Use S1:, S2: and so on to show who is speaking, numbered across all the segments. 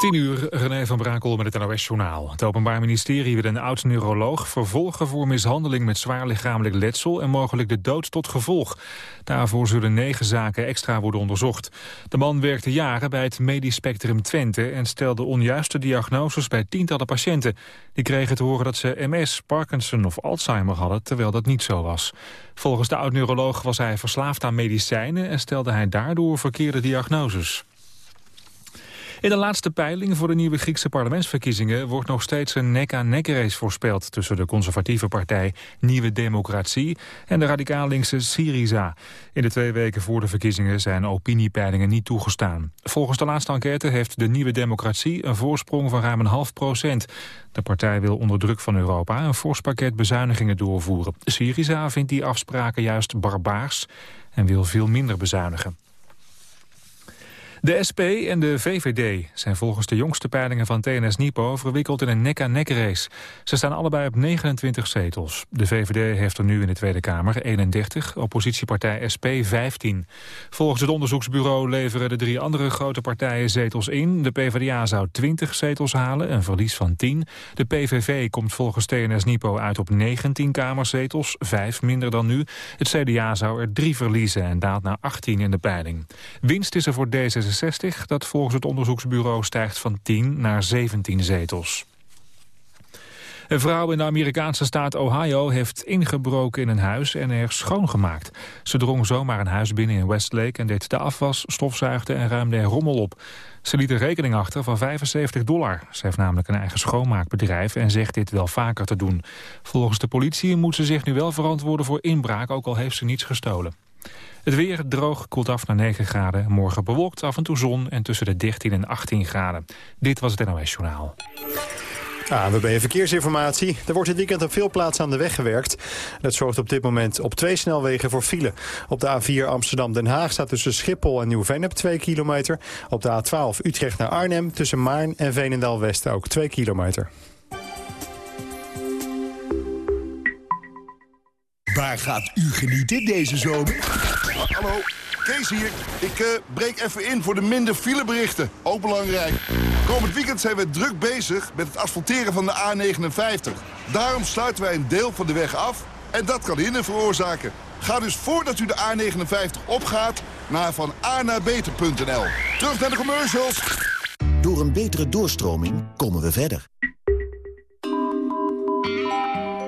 S1: 10 uur, René van Brakel met het NOS-journaal. Het Openbaar Ministerie wil een oud-neuroloog vervolgen voor mishandeling met zwaar lichamelijk letsel en mogelijk de dood tot gevolg. Daarvoor zullen negen zaken extra worden onderzocht. De man werkte jaren bij het Medisch Spectrum Twente en stelde onjuiste diagnoses bij tientallen patiënten. Die kregen te horen dat ze MS, Parkinson of Alzheimer hadden, terwijl dat niet zo was. Volgens de oud-neuroloog was hij verslaafd aan medicijnen en stelde hij daardoor verkeerde diagnoses. In de laatste peiling voor de nieuwe Griekse parlementsverkiezingen wordt nog steeds een nek-aan-nek race voorspeld tussen de conservatieve partij Nieuwe Democratie en de radicaal-linkse Syriza. In de twee weken voor de verkiezingen zijn opiniepeilingen niet toegestaan. Volgens de laatste enquête heeft de Nieuwe Democratie een voorsprong van ruim een half procent. De partij wil onder druk van Europa een fors pakket bezuinigingen doorvoeren. Syriza vindt die afspraken juist barbaars en wil veel minder bezuinigen. De SP en de VVD zijn volgens de jongste peilingen van TNS Nipo verwikkeld in een nek-aan-nek-race. Ze staan allebei op 29 zetels. De VVD heeft er nu in de Tweede Kamer 31, oppositiepartij SP 15. Volgens het onderzoeksbureau leveren de drie andere grote partijen zetels in. De PvdA zou 20 zetels halen, een verlies van 10. De PVV komt volgens TNS Nipo uit op 19 kamerzetels, 5 minder dan nu. Het CDA zou er 3 verliezen en daalt naar 18 in de peiling. Winst is er voor D66 dat volgens het onderzoeksbureau stijgt van 10 naar 17 zetels. Een vrouw in de Amerikaanse staat Ohio heeft ingebroken in een huis en er schoongemaakt. Ze drong zomaar een huis binnen in Westlake en deed de afwas, stofzuigde en ruimde er rommel op. Ze liet een rekening achter van 75 dollar. Ze heeft namelijk een eigen schoonmaakbedrijf en zegt dit wel vaker te doen. Volgens de politie moet ze zich nu wel verantwoorden voor inbraak, ook al heeft ze niets gestolen. Het weer droog koelt af naar 9 graden. Morgen bewolkt, af en toe zon en tussen de 13 en 18 graden. Dit was het NOS Journaal.
S2: ANWB Verkeersinformatie. Er wordt dit weekend op veel plaatsen aan de weg gewerkt. Dat zorgt op dit moment op twee snelwegen voor file. Op de A4 Amsterdam-Den Haag staat tussen Schiphol en Nieuw-Vennep 2 kilometer. Op de A12 Utrecht naar Arnhem tussen Maarn en Veenendaal-West ook 2 kilometer.
S3: Waar gaat u genieten deze zomer?
S4: Hallo, Kees hier. Ik uh, breek even in voor de minder fileberichten. Ook belangrijk. Komend weekend zijn we druk bezig met het asfalteren van de A59. Daarom sluiten wij een deel van de weg af en dat kan hinder veroorzaken. Ga dus voordat u de A59 opgaat naar van naar beter.nl. Terug naar de commercials.
S3: Door een betere doorstroming komen we verder.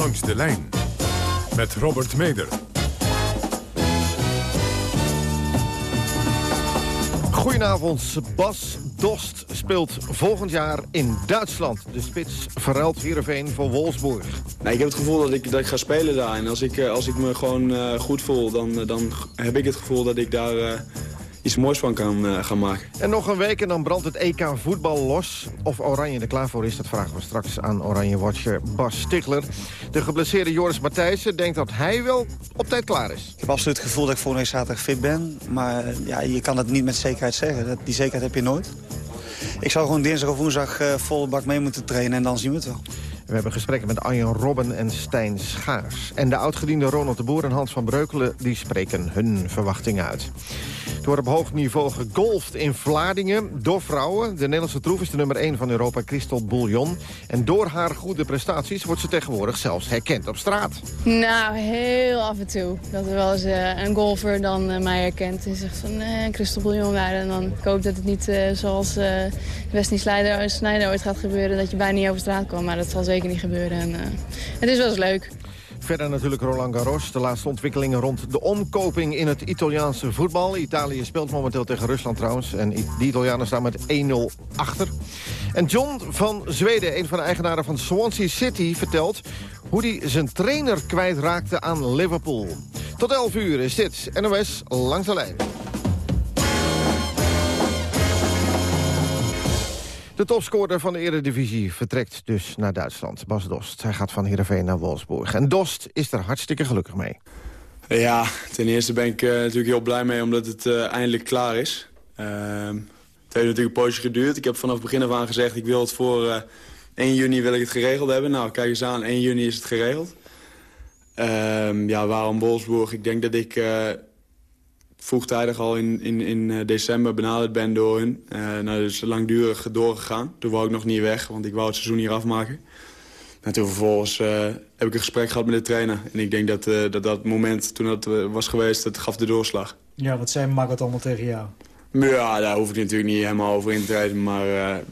S5: Langs de lijn met Robert Meder.
S6: Goedenavond. Bas Dost speelt volgend jaar in Duitsland. De spits verruilt Heerenveen voor Wolfsburg.
S7: Nee, ik heb het gevoel dat ik, dat ik ga spelen daar. En als ik, eh, als ik me gewoon uh, goed voel, dan, dan heb ik het gevoel dat ik daar... Uh, iets moois van kan uh, gaan maken.
S6: En nog een week en dan brandt het EK voetbal los. Of Oranje er klaar voor is, dat vragen we straks aan Oranje-watcher Bas Stigler. De geblesseerde Joris Matthijssen denkt dat hij wel op tijd klaar is.
S8: Ik heb absoluut het gevoel dat ik volgende week zaterdag fit ben. Maar ja, je kan het niet met zekerheid zeggen. Dat, die zekerheid heb je nooit. Ik zou gewoon dinsdag of woensdag uh, volle bak mee moeten trainen en dan zien we het wel.
S6: We hebben gesprekken met Arjen Robben en Stijn Schaars. En de oudgediende Ronald de Boer en Hans van Breukelen... die spreken hun verwachtingen uit. Er wordt op hoog niveau gegolfd in Vlaardingen door vrouwen. De Nederlandse troef is de nummer 1 van Europa, Christel Bouillon. En door haar goede prestaties wordt ze tegenwoordig zelfs herkend op straat.
S9: Nou, heel af en toe. Dat er wel eens uh, een golfer dan uh, mij herkent en zegt van uh, Christel Bouillon En dan ik hoop dat het niet zoals Wesley Snijder, Snijder ooit gaat gebeuren... dat je bijna niet over straat komt, maar dat zal zeker niet gebeuren. En, het is wel eens leuk.
S6: Verder natuurlijk Roland Garros. De laatste ontwikkelingen rond de omkoping in het Italiaanse voetbal. Italië speelt momenteel tegen Rusland trouwens. En die Italianen staan met 1-0 achter. En John van Zweden, een van de eigenaren van Swansea City... vertelt hoe hij zijn trainer kwijtraakte aan Liverpool. Tot 11 uur is dit NOS Langs de Lijn. De topscorer van de Eredivisie vertrekt dus naar Duitsland. Bas Dost. Hij gaat van Heerenveen naar Wolfsburg. En Dost is er hartstikke gelukkig mee.
S7: Ja, ten eerste ben ik uh, natuurlijk heel blij mee omdat het uh, eindelijk klaar is. Uh, het heeft natuurlijk een poosje geduurd. Ik heb vanaf het begin af aan gezegd, ik wil het voor uh, 1 juni wil ik het geregeld hebben. Nou, kijk eens aan, 1 juni is het geregeld. Ehm, ja, waarom Wolfsburg? Ik denk dat ik vroegtijdig al in, in, in december benaderd ben door hun. Uh, nou, dat is langdurig doorgegaan. Toen wou ik nog niet weg, want ik wou het seizoen hier afmaken. En toen vervolgens uh, heb ik een gesprek gehad met de trainer. En ik denk dat uh, dat, dat moment toen dat was geweest, dat gaf de doorslag.
S10: Ja, wat zei Margot allemaal tegen jou?
S7: Ja, daar hoef ik natuurlijk niet helemaal over in te treden. Maar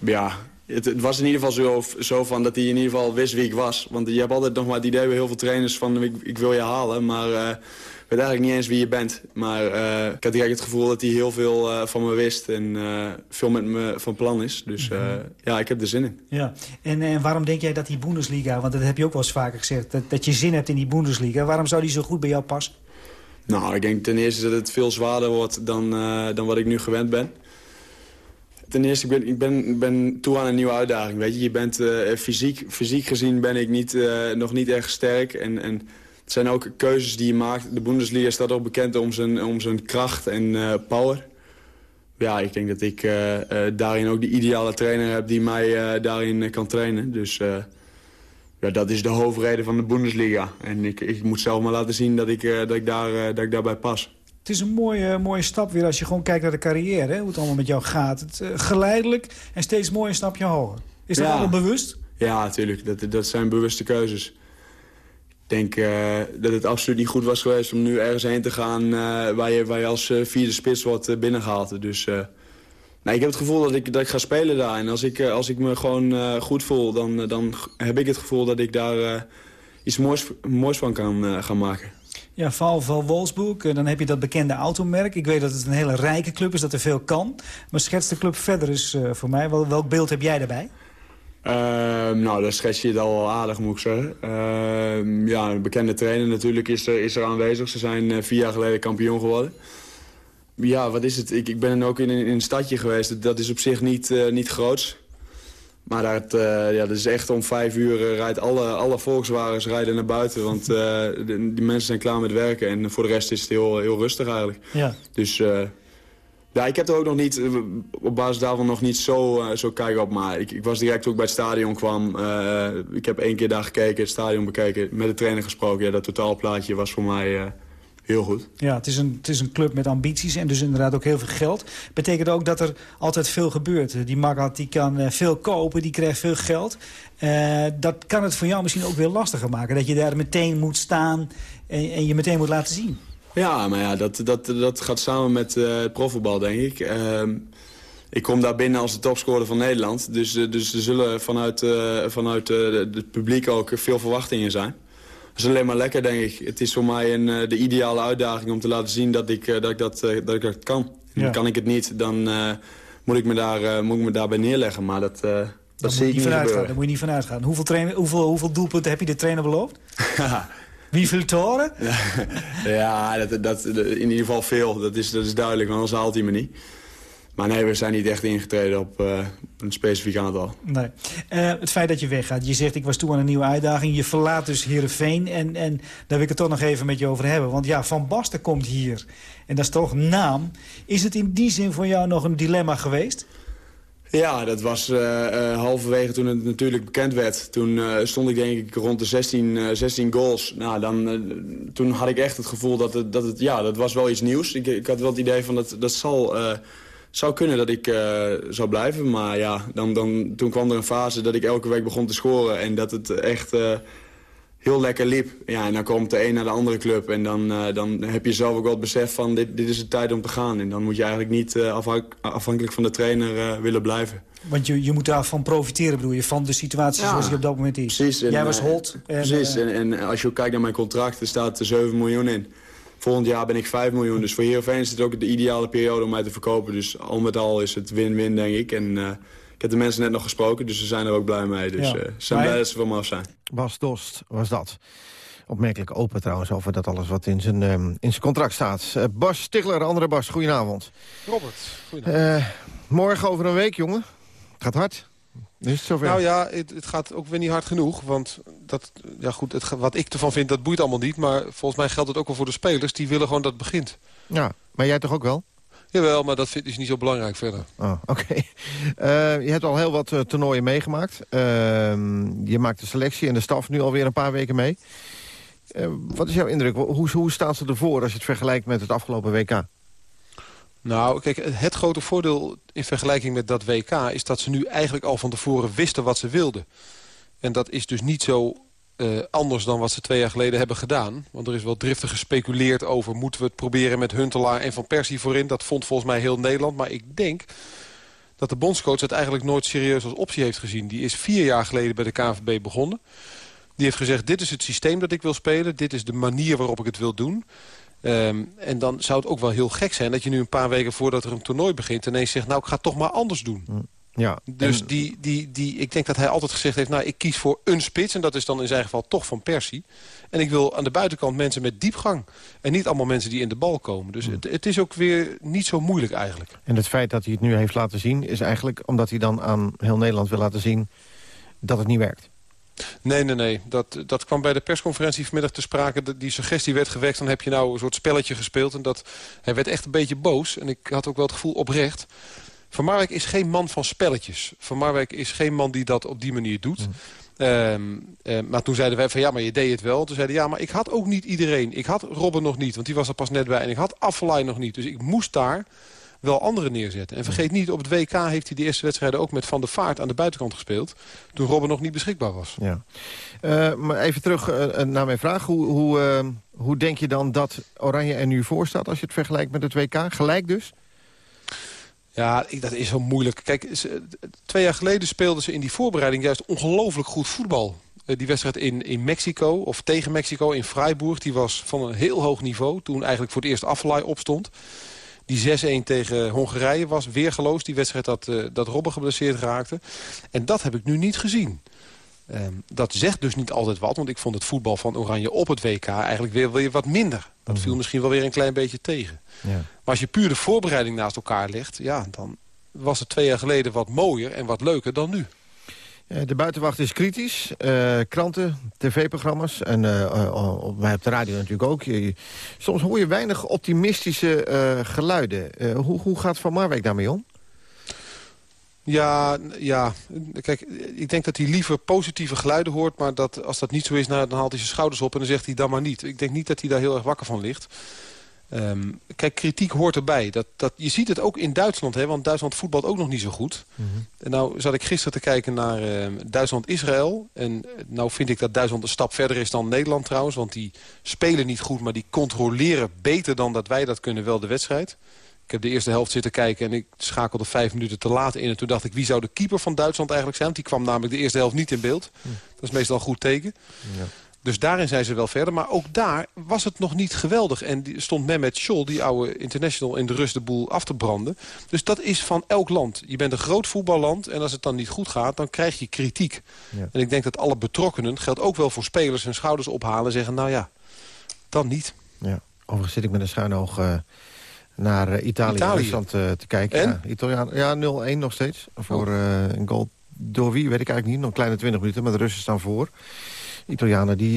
S7: ja, het, het, was in ieder geval zo, zo, van dat hij in ieder geval wist wie ik was. Want je hebt altijd nog maar het idee bij heel veel trainers van ik, ik wil je halen. Maar weet eigenlijk niet eens wie je bent. Maar uh, ik had direct het gevoel dat hij heel veel uh, van me wist en uh, veel met me van plan is. Dus mm -hmm. ja, ik heb er zin in.
S10: Ja. En, en waarom denk jij dat die Bundesliga, want dat heb je ook wel eens vaker gezegd... dat, dat je zin hebt in die Bundesliga, waarom zou die zo goed bij jou passen?
S7: Nou, ik denk ten eerste dat het veel zwaarder wordt dan, dan wat ik nu gewend ben. Ten eerste, ik ben, ik ben, ben toe aan een nieuwe uitdaging. Weet je, je bent fysiek, fysiek gezien ben ik niet, nog niet erg sterk en... en het zijn ook keuzes die je maakt. De Bundesliga staat ook bekend om zijn, om zijn kracht en uh, power. Ja, ik denk dat ik daarin ook de ideale trainer heb die mij daarin kan trainen. Dus ja, dat is de hoofdreden van de Bundesliga. En ik, ik moet zelf maar laten zien dat ik, dat ik, daar, dat ik daarbij pas.
S10: Het is een mooie, mooie stap weer als je gewoon kijkt naar de carrière. Hè? Hoe het allemaal met jou gaat. Het, geleidelijk en steeds mooi een stapje hoger. Is dat ja. allemaal bewust?
S7: Ja, natuurlijk. Dat, dat zijn bewuste keuzes denk uh, dat het absoluut niet goed was geweest om nu ergens heen te gaan... Uh, waar, je, waar je als vierde spits wordt binnengehaald. Dus nou, ik heb het gevoel dat ik, dat ik ga spelen daar. En als ik, als ik me gewoon goed voel, dan, dan heb ik het gevoel dat ik daar iets moois, moois van kan gaan maken.
S10: Ja, Val van Wolfsburg, dan heb je dat bekende automerk. Ik weet dat het een hele rijke club is, dat er veel kan. Maar schets de club verder is voor mij. Welk beeld heb jij daarbij?
S7: Uh, nou, daar schets je het al aardig, moet ik zeggen. Uh, ja, een bekende trainer natuurlijk is er, is er aanwezig. Ze zijn uh, vier jaar geleden kampioen geworden. Ja, wat is het? Ik, ik ben ook in, in een stadje geweest. Dat is op zich niet, uh, niet groots. Maar dat, ja, dat is echt om vijf uur rijdt alle, alle Volkswagens rijden naar buiten. Want de, die mensen zijn klaar met werken. En voor de rest is het heel, heel rustig eigenlijk.
S10: Ja.
S7: Dus ja, ik heb er ook nog niet, eh, op basis daarvan nog niet zo, zo kijken op. Maar ik, ik, was direct ook bij het stadion kwam. Ik heb één keer daar gekeken, het stadion bekeken, met de trainer gesproken. Ja, dat totaalplaatje was voor mij heel goed.
S10: Ja, het is, een, het is een club met ambities en dus inderdaad ook heel veel geld. Betekent ook dat er altijd veel gebeurt. Die Magat die kan veel kopen, die krijgt veel geld. dat kan het voor jou misschien ook weer lastiger maken. Dat je daar meteen moet staan en, en je meteen moet laten zien.
S7: Ja, maar ja, dat, dat, dat gaat samen met uh, profvoetbal, denk ik. Uh, ik kom daar binnen als de topscorer van Nederland. Dus, dus er zullen vanuit, vanuit het publiek ook veel verwachtingen zijn. Dat is alleen maar lekker, denk ik. Het is voor mij een, de ideale uitdaging om te laten zien dat ik dat, ik dat, dat, ik dat kan. Ja. Kan ik het niet, dan moet, ik me daar, moet ik me daarbij neerleggen. Maar dat, dat zie ik niet.
S10: Daar moet je niet van uitgaan. Hoeveel, trainer, hoeveel, hoeveel doelpunten heb je de trainer beloofd? Wie veel toren?
S7: ja, dat, dat, in ieder geval veel. Dat is, dat is duidelijk, want anders haalt hij me niet. Maar nee, we zijn niet echt ingetreden op uh, een specifiek aantal.
S10: Nee. Uh, het feit dat je weggaat. Je zegt, ik was toe aan een nieuwe uitdaging. Je verlaat dus Heerenveen. En, en daar wil ik het toch nog even met je over hebben. Want ja, Van Basten komt hier. En dat is toch naam. Is het in die zin voor jou nog een dilemma geweest?
S7: Ja, dat was uh, uh, halverwege toen het natuurlijk bekend werd. Toen stond ik denk ik rond de 16, 16 goals. Nou, dan, toen had ik echt het gevoel dat het, dat het... Ja, dat was wel iets nieuws. Ik, ik had wel het idee van dat dat zal, zou kunnen dat ik zou blijven. Maar ja, dan, dan, toen kwam er een fase dat ik elke week begon te scoren. En dat het echt heel lekker liep. Ja, en dan komt de een naar de andere club. En dan, uh, dan heb je zelf ook wel het besef van dit, dit is de tijd om te gaan. En dan moet je eigenlijk niet afhankelijk van de trainer willen blijven.
S10: Want je, je moet daarvan profiteren, bedoel je, van de situatie ja, zoals die op dat moment is.
S7: Precies.
S10: Jij was hot.
S7: En, precies. En, en, als je ook kijkt naar mijn contract, er staat 7 miljoen in. Volgend jaar ben ik 5 miljoen. Dus voor Heerenveen is het ook de ideale periode om mij te verkopen. Dus al met al is het win-win, denk ik. En ik heb de mensen net nog gesproken, dus ze zijn er ook blij mee. Dus ja. uh, ze zijn blij dat ze van me af zijn.
S6: Bas Dost was dat. Opmerkelijk open trouwens over dat alles wat in zijn, um, in zijn contract staat. Uh, Bas Stigler, andere Bas, goedenavond.
S11: Robert, goedenavond. Uh,
S6: morgen over een week, jongen. Gaat hard. Is het zover?
S11: Nou ja, het, het, gaat ook weer niet hard genoeg. Want dat, ja goed, het, wat ik ervan vind, dat boeit allemaal niet. Maar volgens mij geldt het ook wel voor de spelers. Die willen gewoon dat het begint.
S6: Ja, maar jij toch ook wel?
S11: Jawel, maar dat vind ik niet zo belangrijk verder.
S6: Oh, oké. Eh, je hebt al heel wat uh, toernooien meegemaakt. Uh, je maakt de selectie en de staf nu alweer een paar weken mee. Uh, wat is jouw indruk? Hoe, hoe staan ze ervoor als je het vergelijkt met het afgelopen WK?
S11: Nou, kijk, het grote voordeel in vergelijking met dat WK... is dat ze nu eigenlijk al van tevoren wisten wat ze wilden. En dat is dus niet zo uh, anders dan wat ze twee jaar geleden hebben gedaan. Want er is wel driftig gespeculeerd over... moeten we het proberen met Huntelaar en Van Persie voorin. Dat vond volgens mij heel Nederland. Maar ik denk dat de bondscoach het eigenlijk nooit serieus als optie heeft gezien. Die is vier jaar geleden bij de KNVB begonnen. Die heeft gezegd, dit is het systeem dat ik wil spelen. Dit is de manier waarop ik het wil doen. Um, en dan zou het ook wel heel gek zijn dat je nu een paar weken voordat er een toernooi begint... ineens zegt, nou ik ga het toch maar anders doen.
S6: Ja,
S11: dus die, die, die, ik denk dat hij altijd gezegd heeft... nou, ik kies voor een spits. En dat is dan in zijn geval toch van Persie. En ik wil aan de buitenkant mensen met diepgang. En niet allemaal mensen die in de bal komen. Dus het, het, is ook weer niet zo moeilijk eigenlijk.
S6: En het feit dat hij het nu heeft laten zien... is eigenlijk omdat hij dan aan heel Nederland wil laten zien... dat het niet werkt.
S11: Nee, nee, nee. Dat, dat kwam bij de persconferentie vanmiddag te sprake. Die suggestie werd gewekt, dan heb je nou een soort spelletje gespeeld. En dat, hij werd echt een beetje boos. En ik had ook wel het gevoel oprecht... Van Marwijk is geen man van spelletjes. Van Marwijk is geen man die dat op die manier doet. Mm. Um, uh, maar toen zeiden wij van ja, maar je deed het wel. Toen zeiden ja, maar ik had ook niet iedereen. Ik had Robben nog niet, want die was er pas net bij. En ik had Affelay nog niet. Dus ik moest daar wel anderen neerzetten. En vergeet niet, op het WK heeft hij de eerste wedstrijden ook met Van der Vaart aan de buitenkant gespeeld. Toen Robben nog niet beschikbaar was.
S6: Ja. Uh, maar even terug uh, naar mijn vraag. Hoe, hoe, hoe denk je dan dat Oranje er nu voor staat als je het vergelijkt met het WK? Gelijk dus?
S11: Ja, dat is zo moeilijk. Kijk, twee jaar geleden speelden ze in die voorbereiding juist ongelooflijk goed voetbal. Die wedstrijd in, in Mexico, of tegen Mexico, in Freiburg... die was van een heel hoog niveau. Toen eigenlijk voor het eerst Affelay opstond. Die 6-1 tegen Hongarije was weergeloos. Die wedstrijd dat, uh, dat Robben geblesseerd raakte. En dat heb ik nu niet gezien. Um, dat zegt dus niet altijd wat. Want ik vond het voetbal van Oranje op het WK eigenlijk weer, weer wat minder. Dat mm. viel misschien wel weer een klein beetje tegen. Ja. Maar als je puur de voorbereiding naast elkaar legt... Ja, dan was het twee jaar geleden wat mooier en wat leuker dan nu.
S6: De buitenwacht is kritisch. Uh, kranten, tv-programma's en uh, uh, wij op de radio natuurlijk ook. Soms hoor je weinig optimistische geluiden. hoe, hoe gaat Van Marwijk daarmee om?
S11: Ja, ja, kijk, ik denk dat hij liever positieve geluiden hoort... maar dat, als dat niet zo is, dan haalt hij zijn schouders op... en dan zegt hij dan maar niet. Ik denk niet dat hij daar heel erg wakker van ligt. Um, kijk, kritiek hoort erbij. Dat, dat, je ziet het ook in Duitsland, hè, want Duitsland voetbalt ook nog niet zo goed. Mm -hmm. En nou zat ik gisteren te kijken naar uh, Duitsland-Israël. En nou vind ik dat Duitsland een stap verder is dan Nederland trouwens. Want die spelen niet goed, maar die controleren beter dan dat wij dat kunnen wel de wedstrijd. Ik heb de eerste helft zitten kijken en ik schakelde vijf minuten te laat in. En toen dacht ik, wie zou de keeper van Duitsland eigenlijk zijn? Want die kwam namelijk de eerste helft niet in beeld. Hm. Dat is meestal een goed teken. Ja. Dus daarin zijn ze wel verder. Maar ook daar was het nog niet geweldig. En die stond Mehmet Scholl, die oude international, in de rust de boel af te branden. Dus dat is van elk land. Je bent een groot voetballand en als het dan niet goed gaat, dan krijg je kritiek. Ja. En ik denk dat alle betrokkenen, geldt ook wel voor spelers, hun schouders ophalen en zeggen, nou ja, dan niet.
S6: Ja, overigens zit ik met een schuin oog... Uh naar uh, Italië, Italië. Rusland uh, te kijken.
S11: En?
S6: Ja, Italiaan, ja 0-1 nog steeds. Voor uh, een goal door wie, weet ik eigenlijk niet. Nog een kleine 20 minuten, maar de Russen staan voor. Italianen die,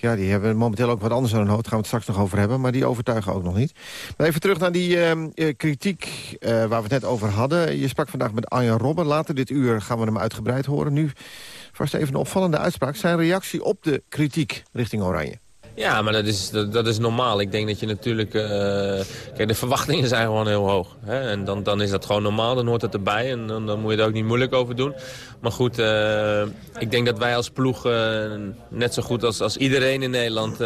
S6: ja, die hebben momenteel ook wat anders aan hun hoofd. Daar gaan we het straks nog over hebben, maar die overtuigen ook nog niet. Maar even terug naar die kritiek waar we het net over hadden. Je sprak vandaag met Arjen Robben. Later dit uur gaan we hem uitgebreid horen. Nu vast even een opvallende uitspraak. Zijn reactie op de kritiek richting Oranje.
S12: Ja, maar dat is, dat, dat, is normaal. Ik denk dat je natuurlijk... Uh, kijk, de verwachtingen zijn gewoon heel hoog. Hè? En dan, dan is dat gewoon normaal, dan hoort het erbij. En dan, dan moet je er ook niet moeilijk over doen. Maar goed, uh, ik denk dat wij als ploeg uh, net zo goed als, als iedereen in Nederland...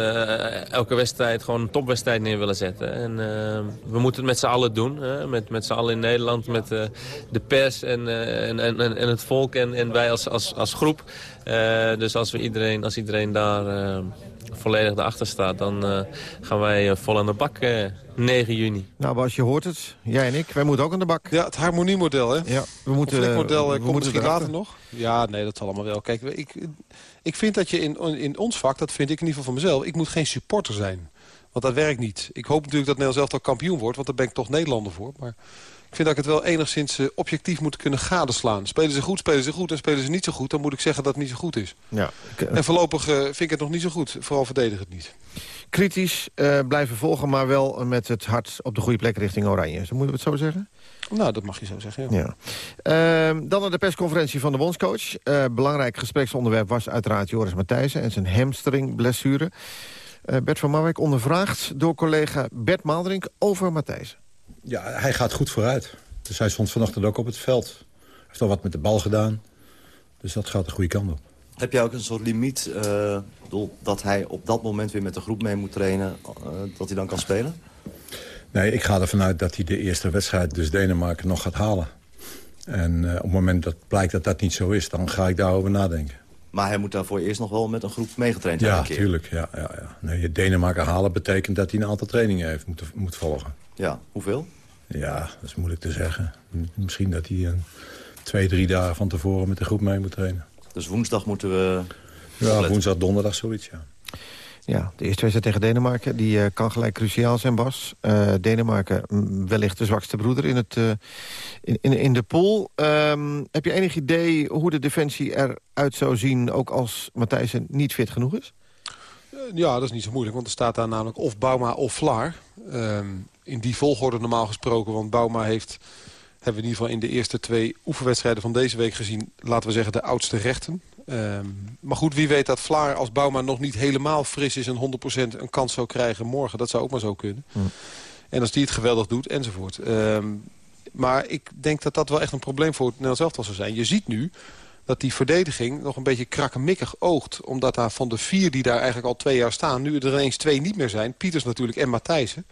S12: elke wedstrijd gewoon een topwedstrijd neer willen zetten. En we moeten het met z'n allen doen. Hè? Met, met z'n allen in Nederland, met de pers en, en, en, en het volk en, en wij als, als, als groep. dus als, we iedereen, als iedereen daar volledig erachter staat... dan uh, gaan wij uh, vol aan de bak uh, eh, 9 juni.
S6: Nou Bas, je hoort het. Jij en ik, wij moeten ook aan de bak.
S11: Ja, het harmoniemodel, hè?
S6: Ja, we moeten...
S11: Het model komt misschien later nog. Ja, nee, dat zal allemaal wel. Kijk, ik, ik vind dat je in, in ons vak, dat vind ik in ieder geval van mezelf... ik moet geen supporter zijn. Want dat werkt niet. Ik hoop natuurlijk dat Nederland zelf al kampioen wordt, want daar ben ik toch Nederlander voor. Maar Ik vind dat ik het wel enigszins objectief moet kunnen gadeslaan. Spelen ze goed, spelen ze goed en spelen ze niet zo goed... dan moet ik zeggen dat het niet zo goed is.
S6: Ja,
S11: En voorlopig vind ik het nog niet zo goed. Vooral verdedig het niet.
S6: Kritisch blijven volgen, maar wel met het hart op de goede plek richting Oranje. Moeten we het zo zeggen?
S11: Nou, dat mag je zo zeggen, ja.
S6: ja. Ehm, dan naar de persconferentie van de bondscoach. Uh, belangrijk gespreksonderwerp was uiteraard Joris Matthijssen... en zijn hamstringblessure. Uh, Bert van Marwijk ondervraagd door collega Bert Maalderink over Matthijssen.
S13: Ja, hij gaat goed vooruit. Dus hij stond vanochtend ook op het veld. Hij heeft al wat met de bal gedaan. Dus dat gaat de goede kant op.
S14: Heb jij ook een soort limiet uh, dat hij op dat moment weer met de groep mee moet trainen... dat hij dan kan spelen?
S13: Nee, ik ga ervan uit dat hij de eerste wedstrijd, dus Denemarken, nog gaat halen. En uh, op het moment dat blijkt dat dat niet zo is, dan ga ik daarover nadenken.
S14: Maar hij moet daarvoor eerst nog wel met een groep meegetraind
S13: hebben?
S14: Ja,
S13: tuurlijk. Ja, ja, ja. Nee, Denemarken halen betekent dat hij een aantal trainingen heeft moet, moet volgen.
S14: Ja, hoeveel?
S13: Ja, dat is moeilijk te zeggen. Misschien dat hij een, twee, drie dagen van tevoren met de groep mee moet trainen.
S14: Dus woensdag moeten we...
S13: Ja, woensdag, donderdag, zoiets, ja.
S6: Ja, de eerste wedstrijd tegen Denemarken die uh, kan gelijk cruciaal zijn, Bas. Uh, Denemarken wellicht de zwakste broeder in, het, uh, in, in, de pool. Um, heb je enig idee hoe de defensie eruit zou zien... ook als Matthijssen niet fit genoeg is?
S11: Ja, dat is niet zo moeilijk, want er staat daar namelijk of Bauma of Vlaar. Um, in die volgorde normaal gesproken, want Bauma heeft... hebben we in ieder geval in de eerste twee oefenwedstrijden van deze week gezien... laten we zeggen de oudste rechten. Um, maar goed, wie weet dat Vlaar als Bouma nog niet helemaal fris is... en 100% een kans zou krijgen morgen. Dat zou ook maar zo kunnen. Hm. En als die het geweldig doet, enzovoort. Um, maar ik denk dat dat wel echt een probleem voor het Nederlands elftal zou zijn. Je ziet nu dat die verdediging nog een beetje krakkemikkig oogt. Omdat daar van de vier die daar eigenlijk al twee jaar staan... nu er ineens twee niet meer zijn. Pieters natuurlijk en Matthijssen.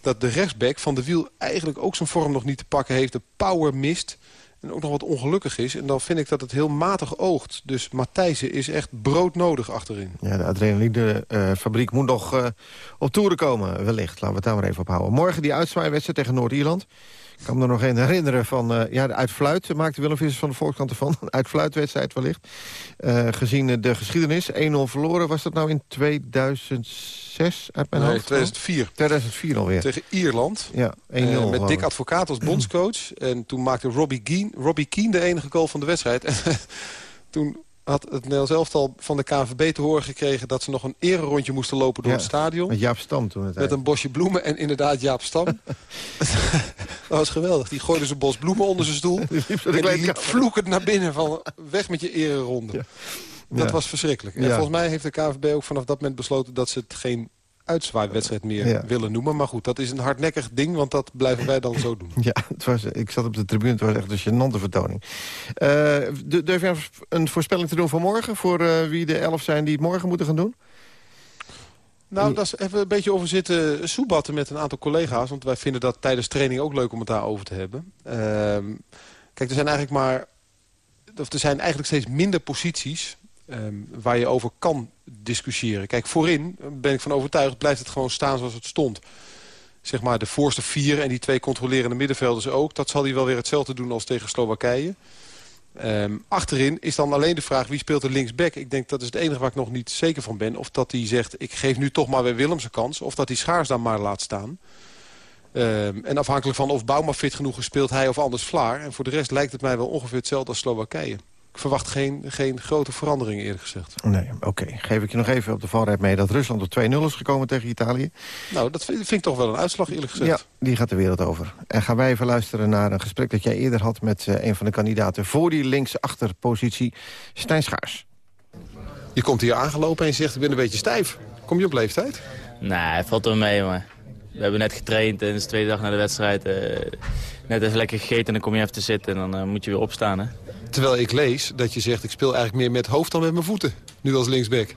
S11: Dat de rechtsback van de wiel eigenlijk ook zijn vorm nog niet te pakken heeft. De power mist en ook nog wat ongelukkig is. En dan vind ik dat het heel matig oogt. Dus Matthijsen is echt broodnodig achterin.
S6: Ja, de adrenaline-fabriek moet nog uh, op toeren komen, wellicht. Laten we het daar maar even op houden. Morgen die uitzwaaiwedstrijd tegen Noord-Ierland. Ik kan me er nog een herinneren van... Uh, ja, de uitfluit maakte Willem Vissers van de Volkskrant ervan. Een uitfluitwedstrijd wellicht. Uh, gezien de geschiedenis. 1-0 verloren. Was dat nou in 2006 uit mijn
S11: nee,
S6: hoofd?
S11: 2004.
S6: 2004 alweer.
S11: Tegen Ierland.
S6: Ja, 1-0.
S11: Uh, met Dick Advocaat als bondscoach. en toen maakte Robbie Keane, Robbie Keane de enige goal van de wedstrijd. En toen had het Nederlands elftal van de KNVB te horen gekregen... dat ze nog een ererondje moesten lopen door
S6: ja,
S11: het stadion.
S6: Met Jaap Stam toen. Het
S11: met een bosje bloemen en inderdaad Jaap Stam. dat was geweldig. Die gooide zijn bos bloemen onder zijn stoel. die liep, en die liep vloekend naar binnen van weg met je ereronde. Ja. Dat ja. was verschrikkelijk. En volgens mij heeft de KNVB ook vanaf dat moment besloten... dat ze het geen uitzwaaiwedstrijd meer ja. willen noemen. Maar goed, dat is een hardnekkig ding, want dat blijven wij dan zo doen.
S6: Ja, het was, ik zat op de tribune, het was echt een gênante vertoning. Uh, durf je een voorspelling te doen voor morgen? Voor uh, wie de elf zijn die het morgen moeten gaan doen?
S11: Nou, daar is even een beetje over zitten soebatten met een aantal collega's. Want wij vinden dat tijdens training ook leuk om het daarover te hebben. Uh, kijk, er zijn eigenlijk maar... Of er zijn eigenlijk steeds minder posities Um, waar je over kan discussiëren. Kijk, voorin ben ik van overtuigd, blijft het gewoon staan zoals het stond. Zeg maar de voorste vier en die twee controlerende middenvelders ook. Dat zal hij wel weer hetzelfde doen als tegen Slowakije. Um, achterin is dan alleen de vraag wie speelt er linksback. Ik denk dat is het enige waar ik nog niet zeker van ben. Of dat hij zegt, ik geef nu toch maar weer Willems een kans. Of dat hij Schaars dan maar laat staan. Um, en afhankelijk van of Bouma fit genoeg speelt hij of anders Vlaar. En voor de rest lijkt het mij wel ongeveer hetzelfde als Slowakije ik verwacht geen, geen grote veranderingen eerlijk gezegd.
S6: Nee, oké. Okay. Geef ik je nog even op de valreep mee dat Rusland op 2-0 is gekomen tegen Italië.
S11: Nou, dat vind, vind, ik toch wel een uitslag eerlijk gezegd.
S6: Ja, die gaat de wereld over. En gaan wij even luisteren naar een gesprek dat jij eerder had... met uh, een van de kandidaten voor die linksachterpositie, Stijn Schaars.
S11: Je komt hier aangelopen en je zegt ik ben een beetje stijf. Kom je op leeftijd?
S15: Nee, valt er mee, maar we hebben net getraind en het is de tweede dag na de wedstrijd. Uh, net even lekker gegeten en dan kom je even te zitten en dan uh, moet je weer opstaan. Hè?
S11: Terwijl ik lees dat je zegt, ik speel eigenlijk meer met hoofd dan met mijn voeten. Nu als linksback.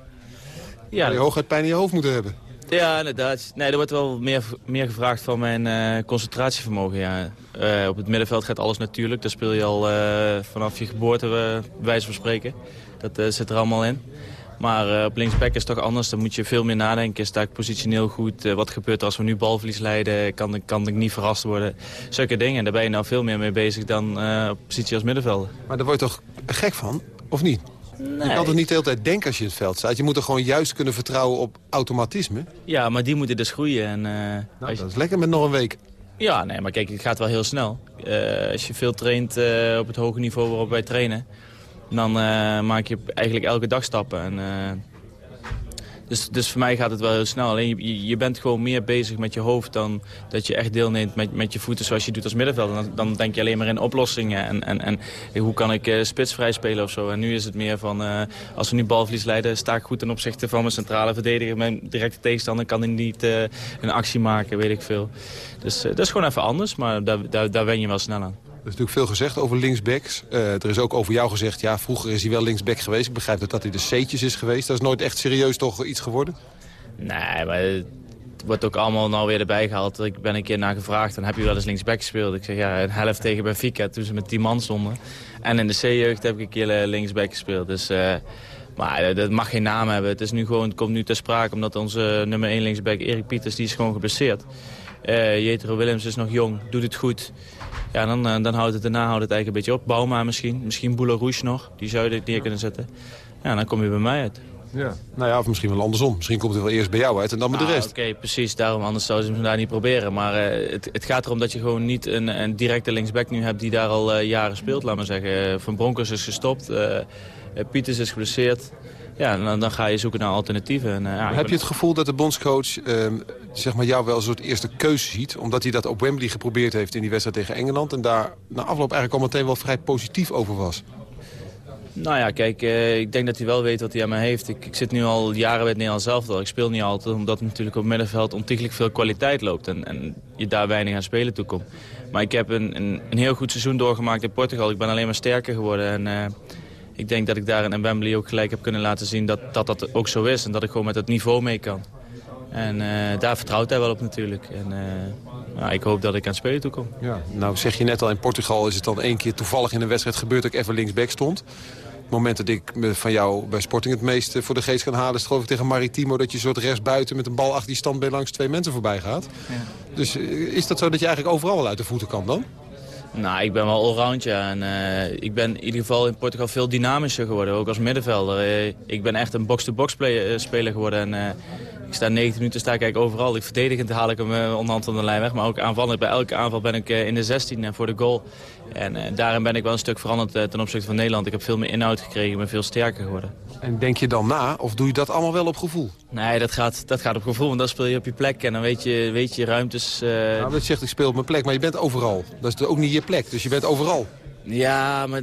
S11: Ja, je hooguit pijn in je hoofd moeten hebben.
S15: Ja, inderdaad. Nee, er wordt wel meer, meer gevraagd van mijn uh, concentratievermogen. Ja. Uh, op het middenveld gaat alles natuurlijk. Daar speel je al uh, vanaf je geboorte, wijze van spreken. Dat zit er allemaal in. Maar op linksback is het toch anders. Dan moet je veel meer nadenken. Sta ik positioneel goed? wat gebeurt er als we nu balverlies leiden? Kan, ik, kan ik niet verrast worden? Zulke dingen. Daar ben je nou veel meer mee bezig dan op positie als middenvelder.
S11: Maar daar word je toch gek van? Of niet?
S15: Nee.
S11: Je kan toch niet de hele tijd denken als je in het veld staat? Je moet er gewoon juist kunnen vertrouwen op automatisme?
S15: Ja, maar die moeten dus groeien. En, uh,
S11: nou, dat is lekker met nog een week.
S15: Ja, nee, maar kijk, het gaat wel heel snel. Uh, als je veel traint op het hoge niveau waarop wij trainen... dan uh, maak je eigenlijk elke dag stappen. En, dus, dus voor mij gaat het wel heel snel. Alleen je, je bent gewoon meer bezig met je hoofd dan dat je echt deelneemt met, met je voeten zoals je doet als middenvelder. Dan, dan denk je alleen maar in oplossingen en, en, en hoe kan ik uh, spitsvrij spelen of zo. En nu is het meer van, als we nu balverlies leiden, sta ik goed ten opzichte van mijn centrale verdediger. Mijn directe tegenstander kan hij niet een actie maken, weet ik veel. Dus dat is gewoon even anders, maar daar, daar, daar wen je wel snel aan.
S11: Er is natuurlijk veel gezegd over linksbacks. Uh, er is ook over jou gezegd, ja, vroeger is hij wel linksback geweest. Ik begrijp dat, dat hij de C'tjes is geweest. Dat is nooit echt serieus toch iets geworden?
S15: Nee, maar het wordt ook allemaal nou weer erbij gehaald. Ik ben een keer naar gevraagd, dan heb je wel eens linksback gespeeld. Ik zeg, ja, een helft tegen Benfica, toen ze met 10 man stonden. En in de C-jeugd heb ik een keer linksback gespeeld. Dus... Uh, maar dat mag geen naam hebben. Het, is nu gewoon, komt nu ter sprake omdat onze nummer 1 linksback Erik Pieters die is gewoon geblesseerd. Uh, Jetro Willems is nog jong, doet het goed. Ja, dan, uh, dan houdt het daarna houdt het eigenlijk een beetje op. Bauma misschien, misschien Rouge nog. Die zou je neer kunnen zetten. Ja, dan kom je bij mij uit.
S11: Ja. Nou ja, of misschien wel andersom. Misschien komt het wel eerst bij jou uit en dan met
S15: nou,
S11: de rest.
S15: Oké, precies. Daarom, anders zouden ze hem daar niet proberen. Maar uh, het, het, gaat erom dat je gewoon niet een, een directe linksback nu hebt die daar al uh, jaren speelt, laat maar zeggen. Van Broncos is gestopt, uh, Pieters is geblesseerd. Ja, dan, dan, ga je zoeken naar alternatieven. En, ja,
S11: heb je het gevoel dat de bondscoach ehm, zeg maar jou wel een soort eerste keuze ziet? Omdat hij dat op Wembley geprobeerd heeft in die wedstrijd tegen Engeland. En daar na afloop eigenlijk al meteen wel vrij positief over was.
S15: Nou ja, kijk, uh, ik denk dat hij wel weet wat hij aan mij heeft. Ik, ik zit nu al jaren bij het Nederlands zelf. Ik speel niet altijd, omdat natuurlijk op het middenveld ontiegelijk veel kwaliteit loopt. En, en je daar weinig aan spelen toe komt. Maar ik heb een, een, een, heel goed seizoen doorgemaakt in Portugal. Ik ben alleen maar sterker geworden. En uh, ik denk dat ik daar in Wembley ook gelijk heb kunnen laten zien dat, dat dat ook zo is. En dat ik gewoon met het niveau mee kan. En uh, daar vertrouwt hij wel op natuurlijk. En nou, ik hoop dat ik aan het spelen toe kom.
S11: Ja, nou zeg je net al, in Portugal is het dan één keer toevallig in een wedstrijd gebeurd dat ik even linksback stond. Het moment dat ik van jou bij Sporting het meest voor de geest kan halen... is geloof ik tegen Maritimo dat je soort rechtsbuiten met een bal achter die standbeen langs twee mensen voorbij gaat. Ja. Dus is dat zo dat je eigenlijk overal wel uit de voeten kan dan?
S15: Nou, ik ben wel allround, ja. En, uh, ik ben in ieder geval in Portugal veel dynamischer geworden, ook als middenvelder. Ik ben echt een box-to-box -box speler geworden. En, uh, ik sta 90 minuten sta ik eigenlijk overal. Ik verdedigend haal ik hem onderhand van de lijn weg. Maar ook aanvallend. Bij elke aanval ben ik in de 16 voor de goal. En daarin ben ik wel een stuk veranderd ten opzichte van Nederland. Ik heb veel meer inhoud gekregen. Ik ben veel sterker geworden.
S11: En denk je dan na? Of doe je dat allemaal wel op gevoel?
S15: Nee, dat gaat, dat gaat op gevoel. Want dan speel je op je plek. En dan weet je, weet je ruimtes... Uh...
S11: Nou, dat zegt ik speel op mijn plek. Maar je bent overal. Dat is ook niet je plek. Dus je bent overal.
S15: Ja, maar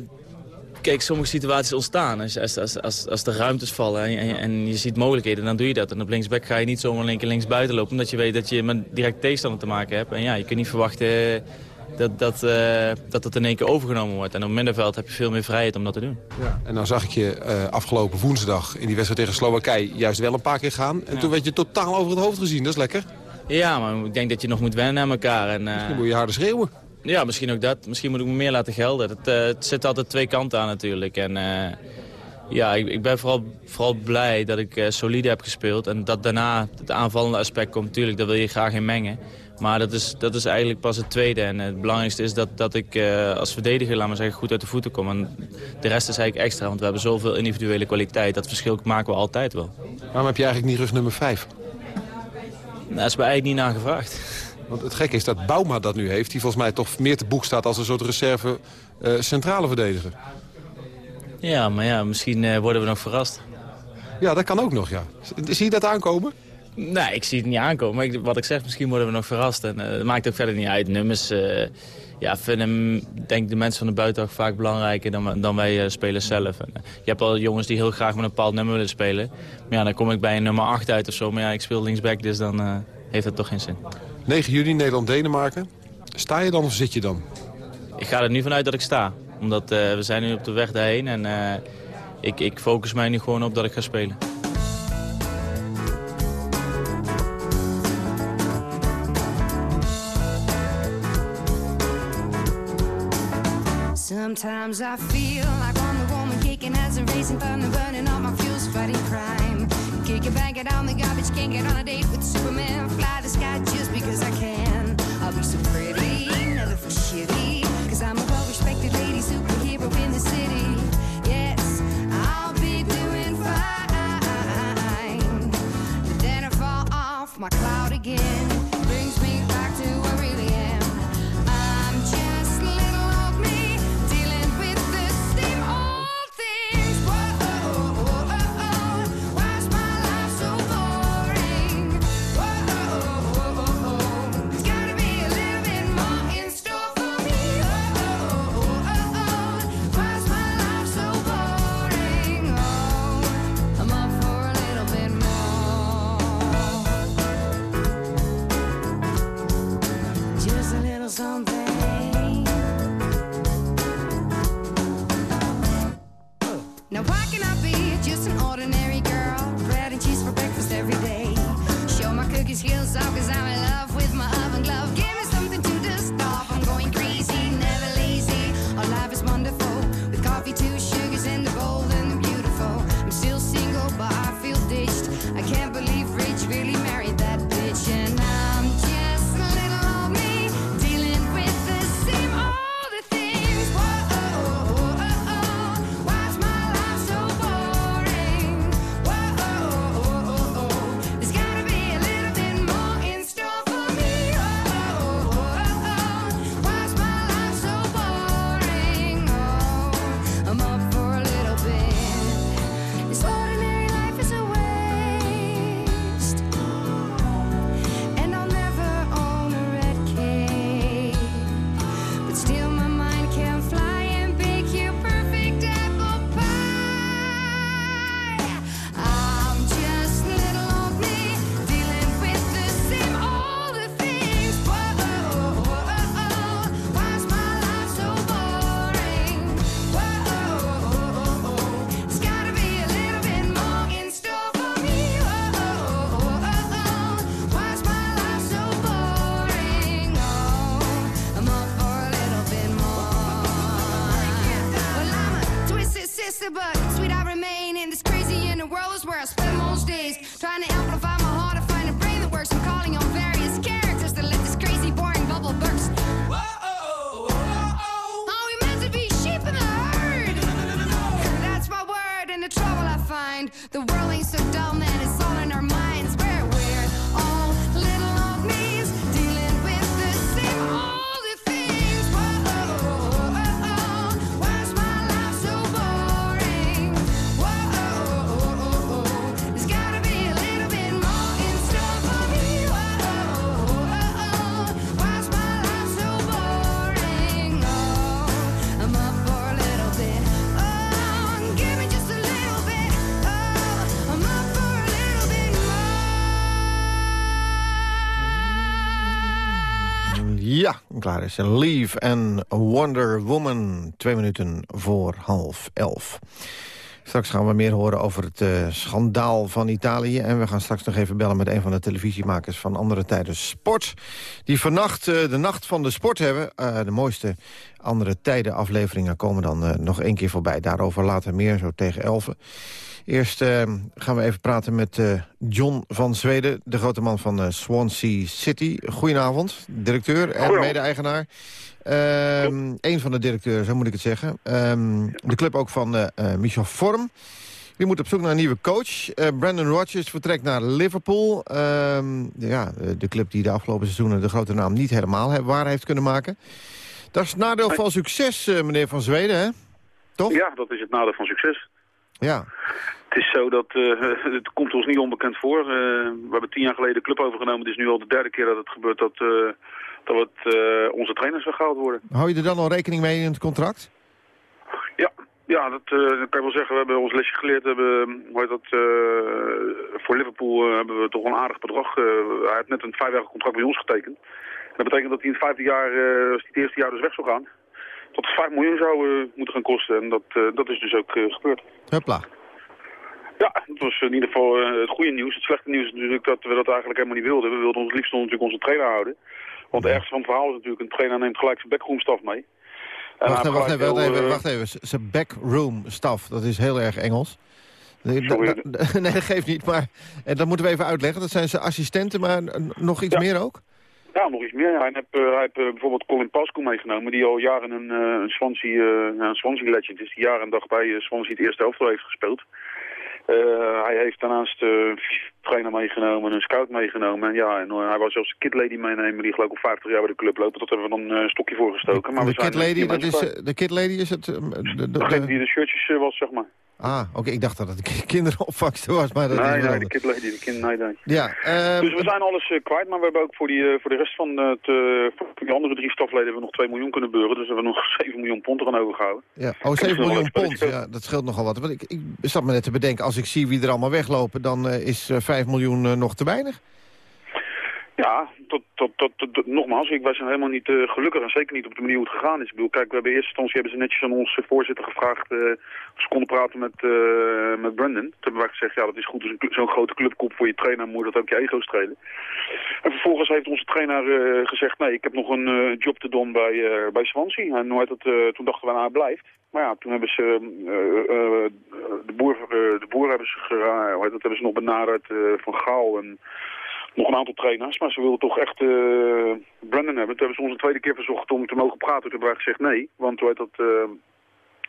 S15: kijk, sommige situaties ontstaan. Als, als, als, als, de ruimtes vallen en je, en je ziet mogelijkheden, dan doe je dat. En op linksback ga je niet zomaar keer links buiten lopen... omdat je weet dat je met direct tegenstander te maken hebt. En ja, je kunt niet verwachten dat, dat, uh, dat het in één keer overgenomen wordt. En op middenveld heb je veel meer vrijheid om dat te doen.
S11: Ja. En dan zag ik je uh, afgelopen woensdag in die wedstrijd tegen Slowakije juist wel een paar keer gaan. En ja. toen werd je totaal over het hoofd gezien. Dat is lekker.
S15: Ja, maar ik denk dat je nog moet wennen aan elkaar. En, uh,
S11: misschien moet je harder schreeuwen.
S15: Ja, misschien ook dat. Misschien moet ik me meer laten gelden. Het, het zit altijd twee kanten aan natuurlijk. En ja, ik, ik, ben vooral, vooral blij dat ik solide heb gespeeld. En dat daarna het aanvallende aspect komt. Natuurlijk, daar wil je graag in mengen. Maar dat is, dat is eigenlijk pas het tweede. En het belangrijkste is dat, dat ik uh, als verdediger, laat maar zeggen, goed uit de voeten kom. En de rest is eigenlijk extra, want we hebben zoveel individuele kwaliteit. Dat verschil maken we altijd wel.
S11: Waarom heb je eigenlijk niet rug nummer 5?
S15: Nou, dat is me eigenlijk niet naar gevraagd.
S11: Want het gekke is dat Bouma dat nu heeft. Die volgens mij toch meer te boek staat als een soort reserve uh, centrale verdediger.
S15: Ja, maar ja, misschien uh, worden we nog verrast.
S11: Ja, dat kan ook nog, ja. Zie je dat aankomen?
S15: Nee, ik zie het niet aankomen. Maar ik, wat ik zeg, misschien worden we nog verrast. En uh, het maakt ook verder niet uit. Nummers, uh, ja, vinden denk de mensen van de buitendag vaak belangrijker dan, dan wij uh, spelers zelf. En, je hebt al jongens die heel graag met een bepaald nummer willen spelen. Maar ja, dan kom ik bij een nummer 8 uit of zo. Maar ja, ik speel linksback, dus dan heeft het toch geen zin.
S11: 9 juni, Nederland-Denemarken. Sta je dan of zit je dan?
S15: Ik ga er nu vanuit dat ik sta. Omdat we zijn nu op de weg daarheen. En ik, ik focus mij nu gewoon op dat ik ga spelen. Sometimes I feel like I'm the woman kicking as a racing thunder, burning all my fuels, fighting crime. Kick it, bang it on the garbage, can't get on a date with Superman. Fly the sky just because I can. I'll be so pretty, never feel shitty. Cause I'm a well respected lady superhero in the city. Yes, I'll be doing fine. But then I fall off my cloud again.
S16: Is.
S6: Leave and Wonder Woman. Twee minuten voor half elf. Straks gaan we meer horen over het eh, schandaal van Italië. En we gaan straks nog even bellen met een van de televisiemakers van andere tijden sport. Die vannacht eh, de nacht van de sport hebben. Eh, de mooiste andere tijden afleveringen komen dan eh, nog één keer voorbij. Daarover later meer, zo tegen elfen. Eerst eh, gaan we even praten met eh, John van Zweden, de grote man van Swansea City. Goedenavond, directeur en mede-eigenaar. Ehm een van de directeuren, zo moet ik het zeggen. Ehm, de club ook van Michel Vorm. Die moet op zoek naar een nieuwe coach. Eh, Brandon Rodgers vertrekt naar Liverpool. Ehm, ja, de club die de afgelopen seizoenen de grote naam niet helemaal he- waar heeft kunnen maken. Dat is het nadeel van succes, eh, meneer Van Zweden, hè? Toch?
S17: Ja, dat is het nadeel van succes.
S6: Ja.
S17: Het is zo dat, eh, het komt ons niet onbekend voor. Eh, we hebben tien jaar geleden de club overgenomen. Het is nu al de derde keer dat het gebeurt dat, dat het, onze trainers weggehaald worden.
S6: Hou je er dan al rekening mee in het contract?
S17: Ja, ja dat, kan je wel zeggen. We hebben ons lesje geleerd. We hebben, hoe heet dat, voor Liverpool hebben we toch een aardig bedrag. Hij heeft net een vijfjarig contract bij ons getekend. En dat betekent dat hij in het vijfde jaar, eh, als hij het eerste jaar dus weg zou gaan, het 5 miljoen zou eh, moeten gaan kosten. En dat, eh, dat is dus ook gebeurd.
S6: Hupla.
S17: Ja, dat was in ieder geval het goede nieuws. Het slechte nieuws is natuurlijk dat we dat eigenlijk helemaal niet wilden. We wilden ons liefst natuurlijk onze trainer houden. Want het ergste van het verhaal is natuurlijk, een trainer neemt gelijk zijn backroomstaf mee. En
S6: Wacht even, wacht even, wacht even, wacht even. Z- Zijn backroom staf, dat is heel erg Engels. Nee,
S17: Sorry.
S6: dat geeft niet, maar eh, dat moeten we even uitleggen. Dat zijn zijn assistenten, maar nog iets meer ook?
S17: Ja, nog iets meer. Ja, Hij heeft, eh, hij heeft eh, bijvoorbeeld Colin Pascoe meegenomen, die al jaren een, eh, een Swansea, een Swansea legend is. Die jaren en dag bij Swansea het eerste elftal heeft gespeeld. Hij heeft daarnaast een trainer meegenomen, een scout meegenomen. En ja, en, hij was zelfs een kid lady meenemen die geloof ik al 50 jaar bij de club loopt. Dat hebben we dan een stokje voor gestoken. Maar
S6: de
S17: we zijn
S6: kid lady,
S17: niet
S6: dat
S17: mee
S6: is, de kid lady is het... eh, de- de-
S17: Degene
S6: de-
S17: die de shirtjes was, zeg maar.
S6: Ah, oké, ik dacht dat het k- kinderopvangster was, maar dat
S17: nee,
S6: is
S17: nee, de kid lady, de kind, nee, nee.
S6: Ja, ehm,
S17: Dus we zijn alles eh, kwijt, maar we hebben ook voor, die, eh, voor de rest van het, eh, voor die andere drie stafleden hebben we nog 2 miljoen kunnen beuren. Dus we hebben nog 7 miljoen pond eraan overgehouden.
S6: ja. Oh,
S17: heb
S6: 7
S17: nog wel
S6: miljoen pond, ja, dat scheelt nogal wat. Want ik, ik zat me net te bedenken, als ik zie wie er allemaal weglopen... dan is eh, 5 miljoen nog te weinig.
S17: Ja, tot, tot, tot, nogmaals, wij zijn helemaal niet eh, gelukkig en zeker niet op de manier hoe het gegaan is. Ik bedoel, kijk, we hebben in eerste instantie hebben ze netjes aan onze voorzitter gevraagd eh, of ze konden praten met, eh, met Brandon. Toen hebben wij gezegd, ja, dat is goed, dus zo'n grote clubkop voor je trainer moet dat ook je ego strelen. En vervolgens heeft onze trainer gezegd, nee, ik heb nog een job te doen bij, bij Swansea. En het, eh, toen dachten we, nou, blijft. Maar ja, toen hebben ze de, boer, de boer hebben ze, gera- hoe heet het, hebben ze nog benaderd van Gaal en nog een aantal trainers, maar ze wilden toch echt Brandon hebben. Toen hebben ze ons een tweede keer verzocht om te mogen praten. Toen hebben wij gezegd nee, want hoe heet dat, eh,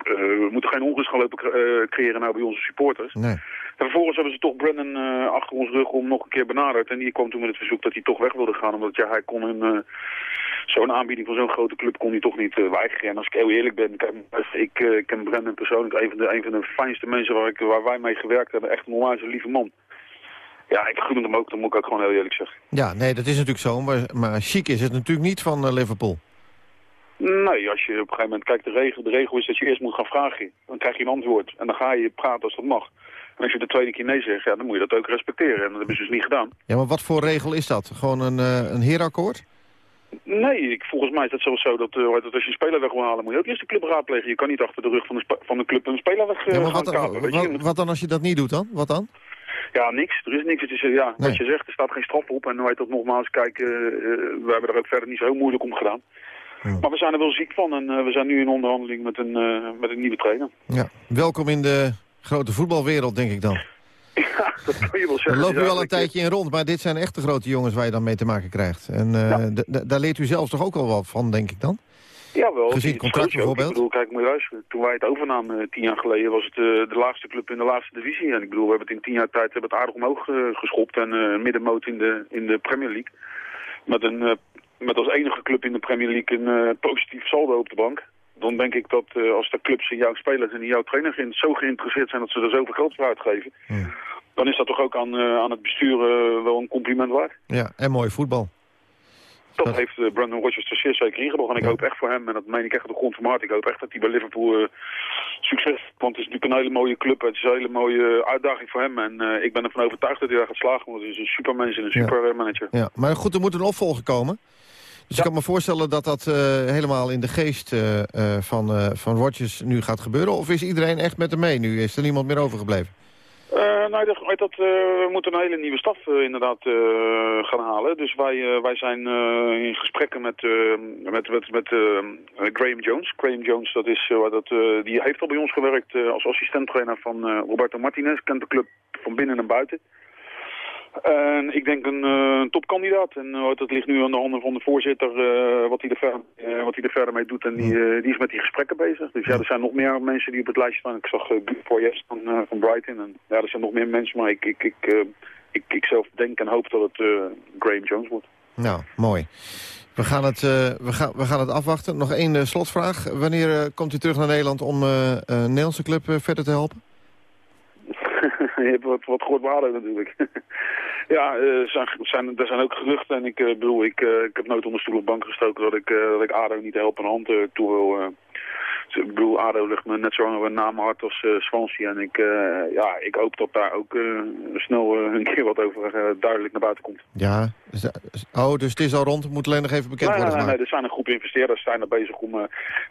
S17: we moeten geen onrust gaan lopen cre- creëren nou bij onze supporters.
S6: Nee.
S17: En vervolgens hebben ze toch Brandon achter ons rug om nog een keer benaderd. En die kwam toen met het verzoek dat hij toch weg wilde gaan. Omdat ja, hij kon een, zo'n aanbieding van zo'n grote club kon hij toch niet weigeren. En als ik heel eerlijk ben, ik ken Brandon persoonlijk een van, de, een van de fijnste mensen waar, ik, waar wij mee gewerkt hebben. Echt een onwijs lieve man. Ja, ik gun hem ook, dat moet ik ook gewoon heel eerlijk zeggen.
S6: Ja, nee, dat is natuurlijk zo. Maar, maar chic is het natuurlijk niet van eh, Liverpool.
S17: Nee, als je op een gegeven moment kijkt, de regel, de regel is dat je eerst moet gaan vragen. Dan krijg je een antwoord. En dan ga je praten als dat mag. En als je de tweede keer nee zegt, ja, dan moet je dat ook respecteren. En dat hebben ze dus niet gedaan.
S6: Ja, maar wat voor regel is dat? Gewoon een, eh een heerakkoord?
S17: Nee, ik, volgens mij is het zelfs zo dat, eh, dat als je een speler weg wil halen, moet je ook eerst de club raadplegen. Je kan niet achter de rug van de, van de club een speler weg eh,
S6: Ja, maar
S17: gaan kapen.
S6: wat dan als je dat niet doet dan? Wat dan?
S17: Ja, niks. Er is niks. Het is, eh, ja, wat je zegt, er staat geen straf op. En weet dat nogmaals, kijk, eh, eh, we hebben er ook verder niet zo heel moeilijk om gedaan. Maar we zijn er wel ziek van en we zijn nu in onderhandeling met een, met een nieuwe trainer.
S6: Ja. Welkom in de grote voetbalwereld, denk ik dan.
S17: Ja, dat kan je wel zeggen.
S6: Loopt u al een tijdje in rond, maar dit zijn echt de grote jongens waar je dan mee te maken krijgt. En daar leert u zelfs toch ook wel wat van, denk ik dan?
S17: Jawel,
S6: Gezien
S17: het
S6: het contract bijvoorbeeld?
S17: Ik bedoel, kijk, moet je luisteren. Toen wij het overnamen eh, tien jaar geleden was het eh, de laagste club in de laagste divisie. En ik bedoel, we hebben het in tien jaar tijd hebben het aardig omhoog eh, geschopt. En middenmoot in de, in de Premier League. Met, een, met als enige club in de Premier League een positief saldo op de bank. Dan denk ik dat als de clubs in jouw spelers en in jouw trainer ge- zo geïnteresseerd zijn dat ze er zoveel geld voor uitgeven. Dan is dat toch ook aan, aan het bestuur wel een compliment waard.
S6: Ja, en mooi voetbal.
S17: Dat heeft eh, Brandon Rodgers er zeer zeker ingebracht. En ik hoop echt voor hem, en dat meen ik echt op de grond van mijn hart, ik hoop echt dat hij bij Liverpool eh, succes heeft. Want het is natuurlijk een hele mooie club, het is een hele mooie uitdaging voor hem. En eh, ik ben ervan overtuigd dat hij daar gaat slagen, want hij is een supermens en een
S6: Ja.
S17: supermanager.
S6: Ja, maar goed, er moet een opvolger komen. Dus ik kan me voorstellen dat dat eh, helemaal in de geest eh, eh, van, eh van Rodgers nu gaat gebeuren. Of is iedereen echt met hem mee nu? Is er niemand meer overgebleven?
S17: Eh, nou, dat, dat, eh, we moeten een hele nieuwe staf eh, inderdaad gaan halen. Dus wij, wij zijn in gesprekken met, met, met, met Graham Jones. Graham Jones, dat is, dat, die heeft al bij ons gewerkt als assistenttrainer van Roberto Martinez. Kent de club van binnen en buiten. En ik denk een eh, topkandidaat. En eh, dat ligt nu aan de handen van de voorzitter eh, wat, hij er verder, wat hij er verder mee doet. En die, die is met die gesprekken bezig. Dus ja, er zijn nog meer mensen die op het lijstje staan. Ik zag uh, Poyes van, van Brighton. En ja, er zijn nog meer mensen. Maar ik, ik, ik, ik, ik zelf denk en hoop dat het Graham Jones wordt.
S6: Nou, mooi. We gaan het, we gaan, we gaan het afwachten. Nog één slotvraag. Wanneer komt u terug naar Nederland om een Nederlandse club verder te helpen?
S17: je hebt wat, wat gehoord natuurlijk. ja, eh, er zijn, zijn, er zijn ook geruchten. En ik eh, bedoel, ik, eh, ik heb nooit onder stoel of bank gestoken dat ik, dat ik ADO niet de helpende hand toe wil. Ik bedoel, ADO ligt me net zo een naam hard als eh, Swansea. En ik, eh, ja, ik hoop dat daar ook eh, snel een keer wat over duidelijk naar buiten komt.
S6: Ja. Oh, dus het is al rond. Het moet alleen nog even bekend
S17: Nee,
S6: worden
S17: nee, nee, er zijn een groep investeerders zijn er bezig om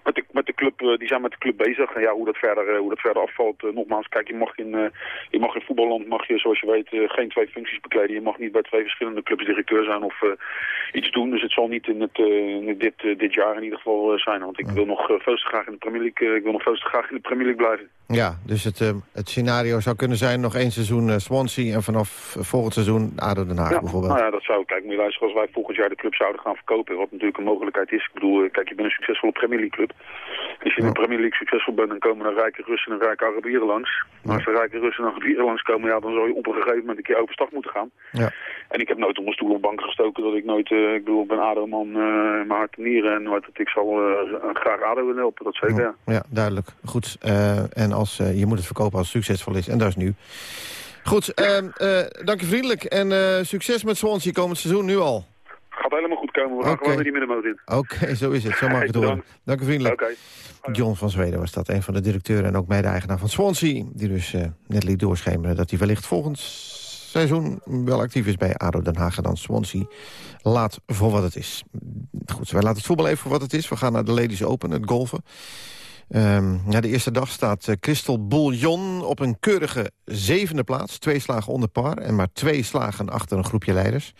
S17: met, de, met de club, die zijn met de club bezig. En ja, hoe dat verder, hoe dat verder afvalt, nogmaals, kijk, je mag in, je mag in voetballand, mag je, zoals je weet, geen twee functies bekleden. Je mag niet bij twee verschillende clubs directeur zijn of iets doen. Dus het zal niet in, het, dit, dit jaar in ieder geval zijn. Want ik wil nog uh, veel te graag in de Premier League, eh, ik wil nog veel te graag in de Premier League blijven.
S6: Ja, dus het, eh, het scenario zou kunnen zijn nog één seizoen eh, Swansea... en vanaf volgend seizoen ADO Den Haag
S17: Ja,
S6: bijvoorbeeld.
S17: nou ja, dat zou, kijk, moet je luisteren, als wij volgend jaar de club zouden gaan verkopen, wat natuurlijk een mogelijkheid is. Ik bedoel, eh, kijk, je bent een succesvolle Premier League club. Als je in de Premier League succesvol bent, dan komen er rijke Russen en rijke Arabieren langs. Maar als er rijke Russen en Arabieren langskomen, ja, dan zal je op een gegeven moment een keer overstag moeten gaan.
S6: Ja.
S17: En ik heb nooit onder stoel of bank gestoken dat ik nooit, ik bedoel, ik ben ADO-man in mijn hart en nieren. En wat, ik zal graag ADO willen helpen, dat zeker, ja.
S6: Ja, duidelijk. Goed. en als, eh, je moet het verkopen als het succesvol is. En dat is nu. Goed, eh, eh, dank u vriendelijk. En eh, succes met Swansea komend seizoen nu al.
S17: Gaat helemaal goed komen, we gaan gewoon weer die middenmoot in.
S6: Oké, zo is het. Zo mag ik het horen. Dank u vriendelijk. John van Zweden was dat, een van de directeuren en ook mede-eigenaar van Swansea. Die dus net liet doorschemeren dat hij wellicht volgend seizoen wel actief is bij ADO Den Haag en dan Swansea laat voor wat het is. Goed, wij laten het voetbal even voor wat het is. We gaan naar de Ladies Open, het golfen. Um, ja, de eerste dag staat uh, Crystal Bouillon op een keurige zevende plaats. Twee slagen onder par en maar twee slagen achter een groepje leiders.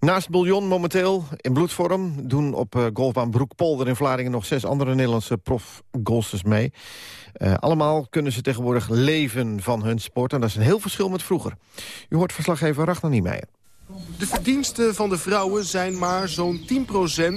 S6: Naast Bouillon momenteel in bloedvorm... doen op uh, golfbaan Broekpolder in Vlaardingen... nog zes andere Nederlandse profgolsters mee. Uh, allemaal kunnen ze tegenwoordig leven van hun sport. En dat is een heel verschil met vroeger. U hoort verslaggever Ragnar Niemeyer.
S18: De verdiensten van de vrouwen zijn maar zo'n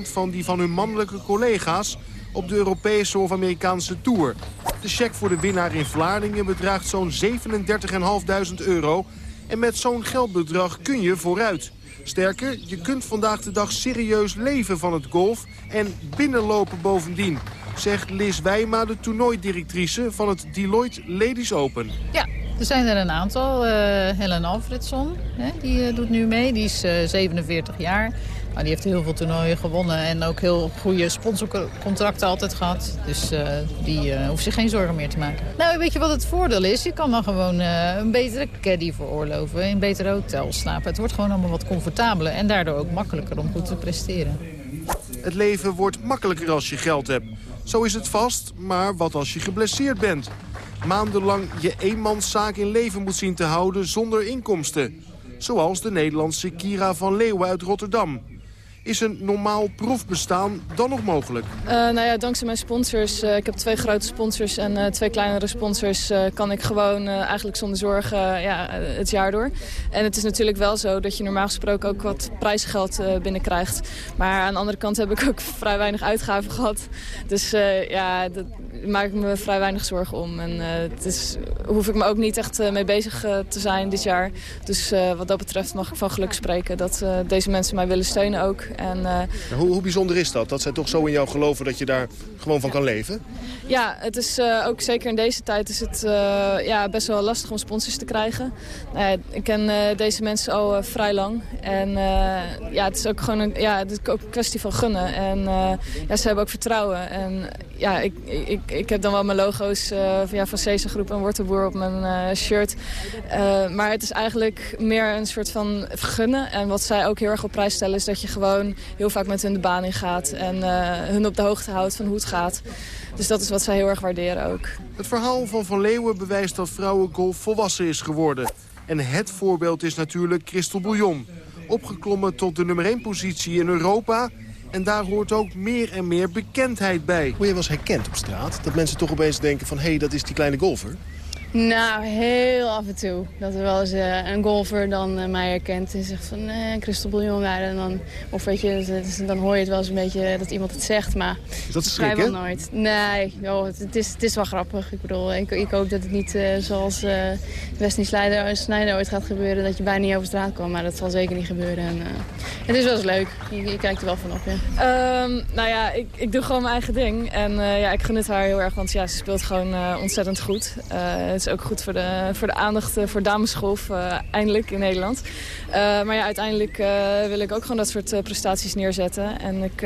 S18: 10% van die van hun mannelijke collega's op de Europese of Amerikaanse Tour. De cheque voor de winnaar in Vlaardingen bedraagt zo'n 37.500 euro. En met zo'n geldbedrag kun je vooruit. Sterker, je kunt vandaag de dag serieus leven van het golf en binnenlopen bovendien. Zegt Liz Wijma, de toernooidirectrice van het Deloitte Ladies Open.
S19: Ja, er zijn er een aantal. Uh, Helen Alfredson, hè, die uh, doet nu mee. Die is uh, 47 jaar. Maar die heeft heel veel toernooien gewonnen en ook heel goede sponsorcontracten altijd gehad. Dus uh, die uh, hoeft zich geen zorgen meer te maken. Nou, weet je wat het voordeel is? Je kan dan gewoon uh, een betere caddy veroorloven, in betere hotels slapen. Het wordt gewoon allemaal wat comfortabeler en daardoor ook makkelijker om goed te presteren.
S18: Het leven wordt makkelijker als je geld hebt. Zo is het vast, maar wat als je geblesseerd bent? Maandenlang je eenmanszaak in leven moet zien te houden zonder inkomsten. Zoals de Nederlandse Kira van Leeuwen uit Rotterdam. Is een normaal profbestaan dan nog mogelijk?
S9: Uh, nou ja, dankzij mijn sponsors, uh, ik heb twee grote sponsors en uh, twee kleinere sponsors... kan ik gewoon eigenlijk zonder zorgen ja, het jaar door. En het is natuurlijk wel zo dat je normaal gesproken ook wat prijsgeld binnenkrijgt. Maar aan de andere kant heb ik ook vrij weinig uitgaven gehad. Dus ja, daar maak ik me vrij weinig zorgen om. En het is, hoef ik me ook niet echt mee bezig te zijn dit jaar. Dus wat dat betreft mag ik van geluk spreken dat deze mensen mij willen steunen ook. En, uh,
S18: hoe, hoe, bijzonder is dat? Dat zij toch zo in jou geloven dat je daar gewoon van kan leven?
S9: Ja, het is uh, ook zeker in deze tijd is het uh, ja, best wel lastig om sponsors te krijgen. ik ken deze mensen al vrij lang. En ja, het is ook gewoon een, ja, het is ook een kwestie van gunnen. En ja, ze hebben ook vertrouwen. En ja, ik, ik, ik heb dan wel mijn logo's van, ja, van Cesa Groep en Wortelboer op mijn shirt. maar het is eigenlijk meer een soort van gunnen. En wat zij ook heel erg op prijs stellen is dat je gewoon heel vaak met hun de baan in gaat. En uh, hun op de hoogte houdt van hoe het gaat. Dus dat is wat zij heel erg waarderen ook.
S18: Het verhaal van Van Leeuwen bewijst dat vrouwengolf volwassen is geworden. En het voorbeeld is natuurlijk Christel Bouillon. Opgeklommen tot de nummer 1 positie in Europa... En daar hoort ook meer en meer bekendheid bij.
S20: Hoe je eens herkend op straat? Dat mensen toch opeens denken van... hé, hey, dat is die kleine golfer?
S9: Nou, heel af en toe. Dat er wel eens uh, een golfer dan uh, mij herkent en zegt van eh, Christel Bouillon. Ja, en dan, of weet je, dan hoor je het wel eens een beetje dat iemand het zegt, maar
S20: dat is schrik,
S9: vrijwel nooit. Nee, joh, het, het, is, het is wel grappig. Ik bedoel, ik, ik hoop dat het niet uh, zoals uh, Wesley Snijder, Snijder ooit gaat gebeuren, dat je bijna niet over straat komt. Maar dat zal zeker niet gebeuren. En, het is wel eens leuk. Je, je, kijkt er wel van op, ja. Um, nou ja, ik, ik doe gewoon mijn eigen ding. En ja, ik gun het haar heel erg, want ja, ze speelt gewoon ontzettend goed. Is ook goed voor de, voor de aandacht voor damesgolf, uh, eindelijk in Nederland. Uh, maar ja, uiteindelijk uh, wil ik ook gewoon dat soort prestaties neerzetten. En ik,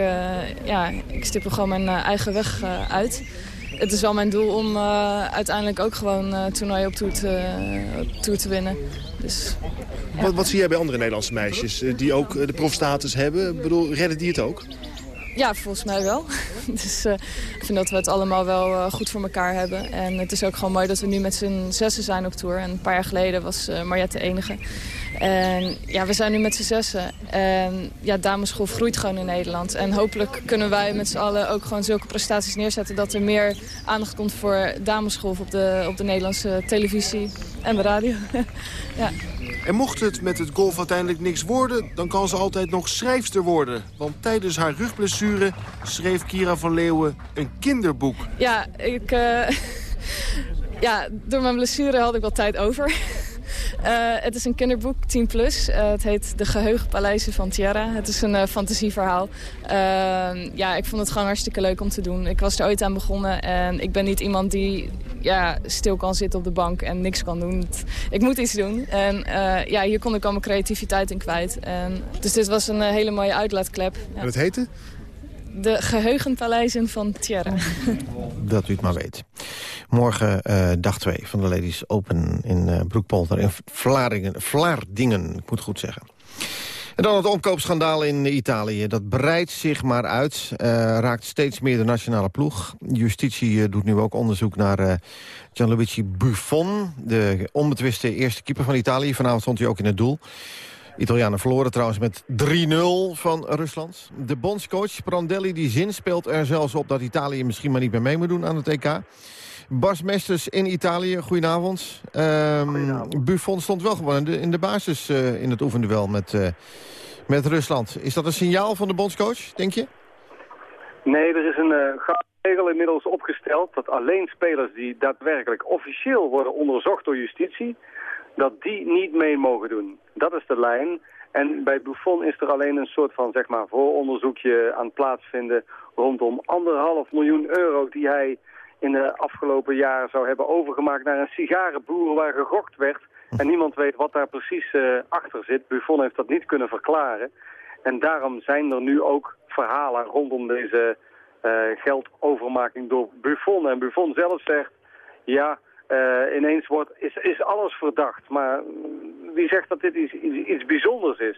S9: ja, ik stippel gewoon mijn eigen weg uit. Het is wel mijn doel om uiteindelijk ook gewoon toernooien op tour te, te winnen. Dus,
S20: wat, wat zie jij bij andere Nederlandse meisjes die ook de profstatus hebben? Ik bedoel, redden die het ook?
S9: Ja, volgens mij wel. dus uh, ik vind dat we het allemaal wel uh, goed voor elkaar hebben. En het is ook gewoon mooi dat we nu met z'n zessen zijn op tour. En een paar jaar geleden was uh, Mariette de enige. En ja, we zijn nu met z'n zessen. En ja, dameschool groeit gewoon in Nederland. En hopelijk kunnen wij met z'n allen ook gewoon zulke prestaties neerzetten... dat er meer aandacht komt voor damesgolf op de, op de Nederlandse televisie en de radio. ja.
S18: En mocht het met het golf uiteindelijk niks worden... dan kan ze altijd nog schrijfster worden. Want tijdens haar rugblessure schreef Kira van Leeuwen een kinderboek.
S9: Ja, ik, uh, ja door mijn blessure had ik wel tijd over. Uh, het is een kinderboek, 10 plus. Uh, het heet De Geheugenpaleizen van Tierra. Het is een uh, fantasieverhaal. ja, ik vond het gewoon hartstikke leuk om te doen. Ik was er ooit aan begonnen en ik ben niet iemand die ja, stil kan zitten op de bank en niks kan doen. Ik moet iets doen. En ja, hier kon ik al mijn creativiteit in kwijt. Dus dit was een hele mooie uitlaatklep. Ja.
S20: En het heette?
S9: De Geheugenpaleizen van Tierra.
S6: Dat u het maar weet. Morgen eh, dag 2 van de Ladies Open in eh, Broekpolder in Vlaardingen. Vlaardingen, ik moet goed zeggen. En dan het omkoopschandaal in Italië. Dat breidt zich maar uit, eh, raakt steeds meer de nationale ploeg. Justitie doet nu ook onderzoek naar eh, Gianluigi Buffon... de onbetwiste eerste keeper van Italië. Vanavond stond hij ook in het doel. Italianen verloren trouwens met 3-0 van Rusland. De bondscoach Prandelli die zin speelt er zelfs op... dat Italië misschien maar niet meer mee moet doen aan het EK. Bas Mesters in Italië, goedenavond. Ehm, Buffon stond wel gewoon in de, in de basis eh, in het oefenduel met, eh, met Rusland. Is dat een signaal van de bondscoach, denk je?
S21: Nee, er is een eh, gouden regel inmiddels opgesteld dat alleen spelers die daadwerkelijk officieel worden onderzocht door justitie, dat die niet mee mogen doen. Dat is de lijn. En bij Buffon is er alleen een soort van zeg maar, vooronderzoekje aan het plaatsvinden rondom anderhalf miljoen euro die hij in de afgelopen jaren zou hebben overgemaakt naar een sigarenboer waar gegokt werd. En niemand weet wat daar precies eh, achter zit. Buffon heeft dat niet kunnen verklaren. En daarom zijn er nu ook verhalen rondom deze eh, geldovermaking door Buffon. En Buffon zelf zegt, ja, eh, ineens wordt, is, is alles verdacht. Maar wie zegt dat dit iets, iets, iets bijzonders is?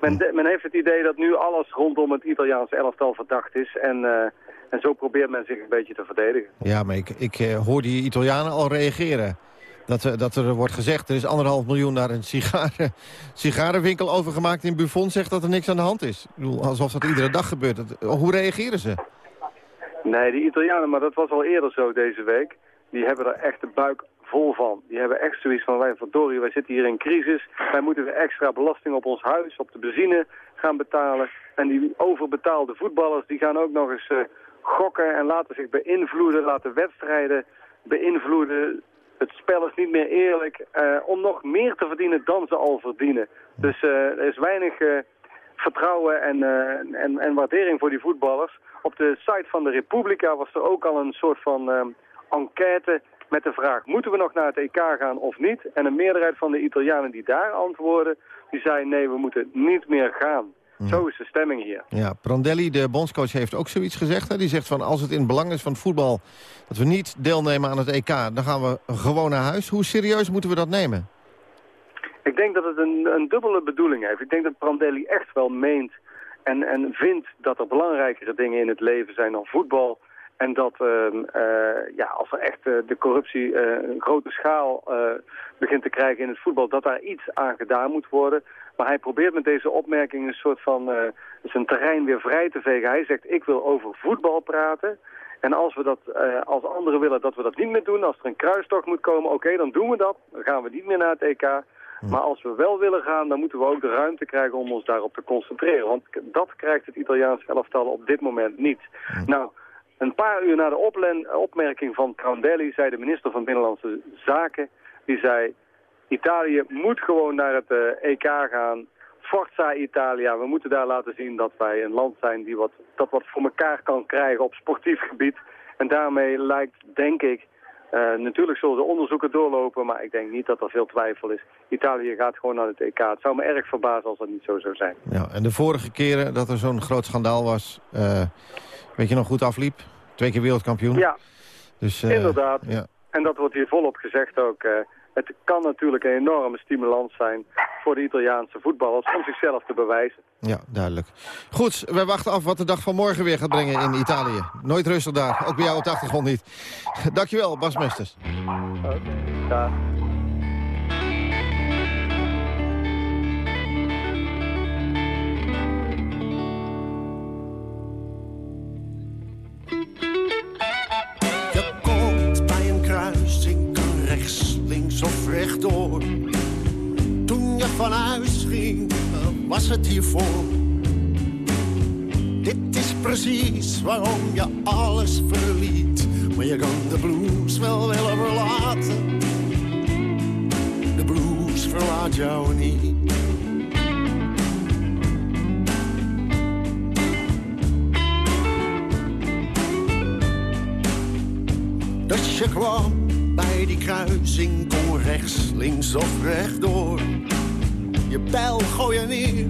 S21: Men, de- men heeft het idee dat nu alles rondom het Italiaanse elftal verdacht is. En, eh, en zo probeert men zich een beetje te verdedigen.
S6: Ja, maar ik, ik eh, hoor die Italianen al reageren. Dat, eh, dat er wordt gezegd, er is anderhalf miljoen naar een sigaren, sigarenwinkel overgemaakt. In Buffon zegt dat er niks aan de hand is. Ik bedoel, alsof dat iedere dag gebeurt. Dat- hoe reageren ze?
S21: Nee, die Italianen, maar dat was al eerder zo deze week. Die hebben er echt de buik vol van. Die hebben echt zoiets van, wij verdorie, wij zitten hier in crisis. Wij moeten extra belasting op ons huis, op de benzine gaan betalen. En die overbetaalde voetballers, die gaan ook nog eens eh, gokken en laten zich beïnvloeden, laten wedstrijden beïnvloeden. Het spel is niet meer eerlijk eh, om nog meer te verdienen dan ze al verdienen. Dus eh, er is weinig vertrouwen en, en, en waardering voor die voetballers. Op de site van de Republica was er ook al een soort van enquête met de vraag... moeten we nog naar het EK gaan of niet? En een meerderheid van de Italianen die daar antwoorden... die zei nee, we moeten niet meer gaan. Zo is de stemming hier.
S6: Ja, Prandelli, de bondscoach, heeft ook zoiets gezegd. Hè? Die zegt van als het in het belang is van het voetbal... dat we niet deelnemen aan het EK, dan gaan we gewoon naar huis. Hoe serieus moeten we dat nemen?
S21: Ik denk dat het een, een dubbele bedoeling heeft. Ik denk dat Prandelli echt wel meent en, en vindt dat er belangrijkere dingen in het leven zijn dan voetbal. En dat ehm, eh, ja, als er echt eh, de corruptie eh, een grote schaal begint te krijgen in het voetbal, dat daar iets aan gedaan moet worden. Maar hij probeert met deze opmerking een soort van zijn terrein weer vrij te vegen. Hij zegt, ik wil over voetbal praten. En als we dat, eh, als anderen willen dat we dat niet meer doen, als er een kruistocht moet komen, oké, dan doen we dat. Dan gaan we niet meer naar het EK. Maar als we wel willen gaan, dan moeten we ook de ruimte krijgen om ons daarop te concentreren. Want dat krijgt het Italiaanse elftal op dit moment niet. Nou, een paar uur na de opmerking van Prandelli zei de minister van Binnenlandse Zaken, die zei, Italië moet gewoon naar het eh, EK gaan. Forza Italia, we moeten daar laten zien dat wij een land zijn die wat, dat wat voor elkaar kan krijgen op sportief gebied. En daarmee lijkt, denk ik, eh, natuurlijk zullen de onderzoeken doorlopen, maar ik denk niet dat er veel twijfel is. Italië gaat gewoon naar het EK. Het zou me erg verbazen als dat niet zo zou zijn.
S6: Ja, en de vorige keren dat er zo'n groot schandaal was... eh, weet je nog goed afliep? Twee keer wereldkampioen.
S21: Ja,
S6: dus, eh,
S21: inderdaad.
S6: Ja.
S21: En dat wordt hier volop gezegd ook. eh, het kan natuurlijk een enorme stimulans zijn voor de Italiaanse voetballers om zichzelf te bewijzen.
S6: Ja, duidelijk. Goed, wij wachten af wat de dag van morgen weer gaat brengen in Italië. Nooit rustig daar, ook bij jou op de achtergrond niet. Dankjewel, Bas Mesters.
S21: Daar.
S22: Rechtdoor. Toen je van huis ging, was het hiervoor. Dit is precies waarom je alles verliet. Maar je kan de blues wel willen verlaten. De blues verlaat jou niet. Dus je kwam bij die kruising, rechts, links of rechtdoor. Je pijl gooi je neer,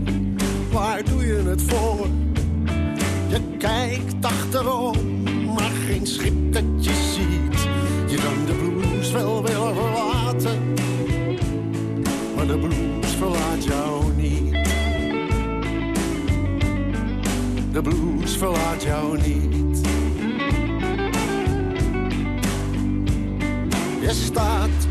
S22: waar doe je het voor? Je kijkt achterom, maar geen schip dat je ziet. Je kan de blues wel willen verlaten, maar de blues verlaat jou niet. De blues verlaat jou niet. Je staat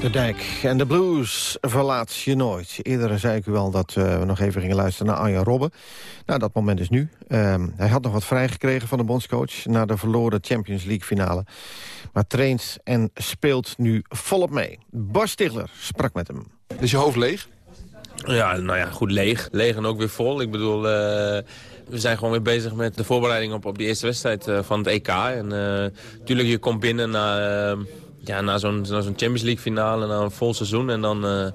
S6: De dijk en de blues verlaat je nooit. Eerder zei ik u al dat eh, we nog even gingen luisteren naar Arjen Robben. Nou, dat moment is nu. Ehm, hij had nog wat vrijgekregen van de bondscoach... na de verloren Champions League finale. Maar traint en speelt nu volop mee. Bas Stigler sprak met hem.
S11: Is je hoofd leeg?
S12: Ja, nou ja, goed leeg. Leeg en ook weer vol. Ik bedoel, eh, we zijn gewoon weer bezig met de voorbereiding op, op die eerste wedstrijd eh, van het EK. En natuurlijk, je komt binnen na, eh, ja, na zo'n Champions League finale, na een vol seizoen. En dan, eh,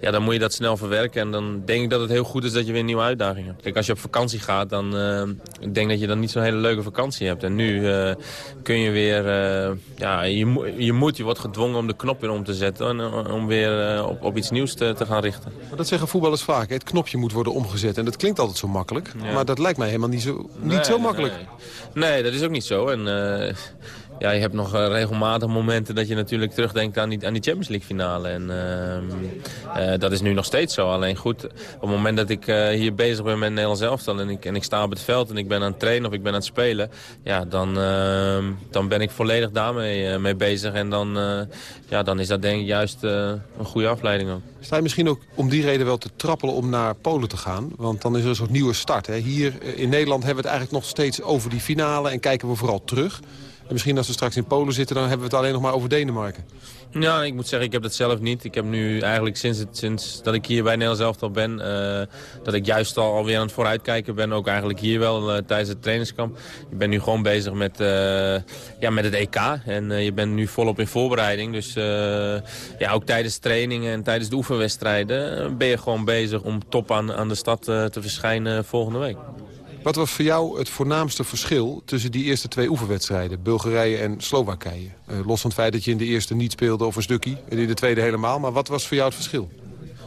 S12: ja, dan moet je dat snel verwerken. En dan denk ik dat het heel goed is dat je weer een nieuwe uitdaging hebt. Kijk, als je op vakantie gaat, dan eh, ik denk dat je dan niet zo'n hele leuke vakantie hebt. En nu eh, kun je weer, ja, je, mo- je moet, je wordt gedwongen om de knop weer om te zetten. En om weer op, op iets nieuws te, te gaan richten.
S11: Maar dat zeggen voetballers vaak. hè. Het knopje moet worden omgezet. En dat klinkt altijd zo makkelijk.
S12: Ja.
S11: Maar dat lijkt mij helemaal niet zo, niet
S12: Nee,
S11: zo makkelijk.
S12: Nee. Nee, dat is ook niet zo. En ja, je hebt nog eh, regelmatig momenten dat je natuurlijk terugdenkt aan die, aan die Champions League finale. En ehm, eh, dat is nu nog steeds zo. Alleen goed, op het moment dat ik eh, hier bezig ben met Nederlands elftal en ik, en ik sta op het veld en ik ben aan het trainen of ik ben aan het spelen, ja, dan, ehm, dan ben ik volledig daarmee mee bezig. En dan, ja, dan is dat denk ik juist een goede afleiding ook.
S11: Sta je misschien ook om die reden wel te trappelen om naar Polen te gaan? Want dan is er een soort nieuwe start. Hè? Hier in Nederland hebben we het eigenlijk nog steeds over die finale... en kijken we vooral terug. En misschien als we straks in Polen zitten... dan hebben we het alleen nog maar over Denemarken.
S12: Ja, ik moet zeggen, ik heb dat zelf niet. Ik heb nu eigenlijk sinds, het, sinds dat ik hier bij Nederlands Elftal ben... eh, dat ik juist al alweer aan het vooruitkijken ben. Ook eigenlijk hier wel eh, tijdens het trainingskamp. Ik ben nu gewoon bezig met, eh, ja, met het EK. En je bent nu volop in voorbereiding. Dus ja, ook tijdens trainingen en tijdens de oefenwedstrijden... ben je gewoon bezig om top aan, aan de stad te verschijnen volgende week.
S11: Wat was voor jou het voornaamste verschil tussen die eerste twee oefenwedstrijden? Bulgarije en Slowakije. Eh, los van het feit dat je in de eerste niet speelde of een stukje. En in de tweede helemaal. Maar wat was voor jou het verschil?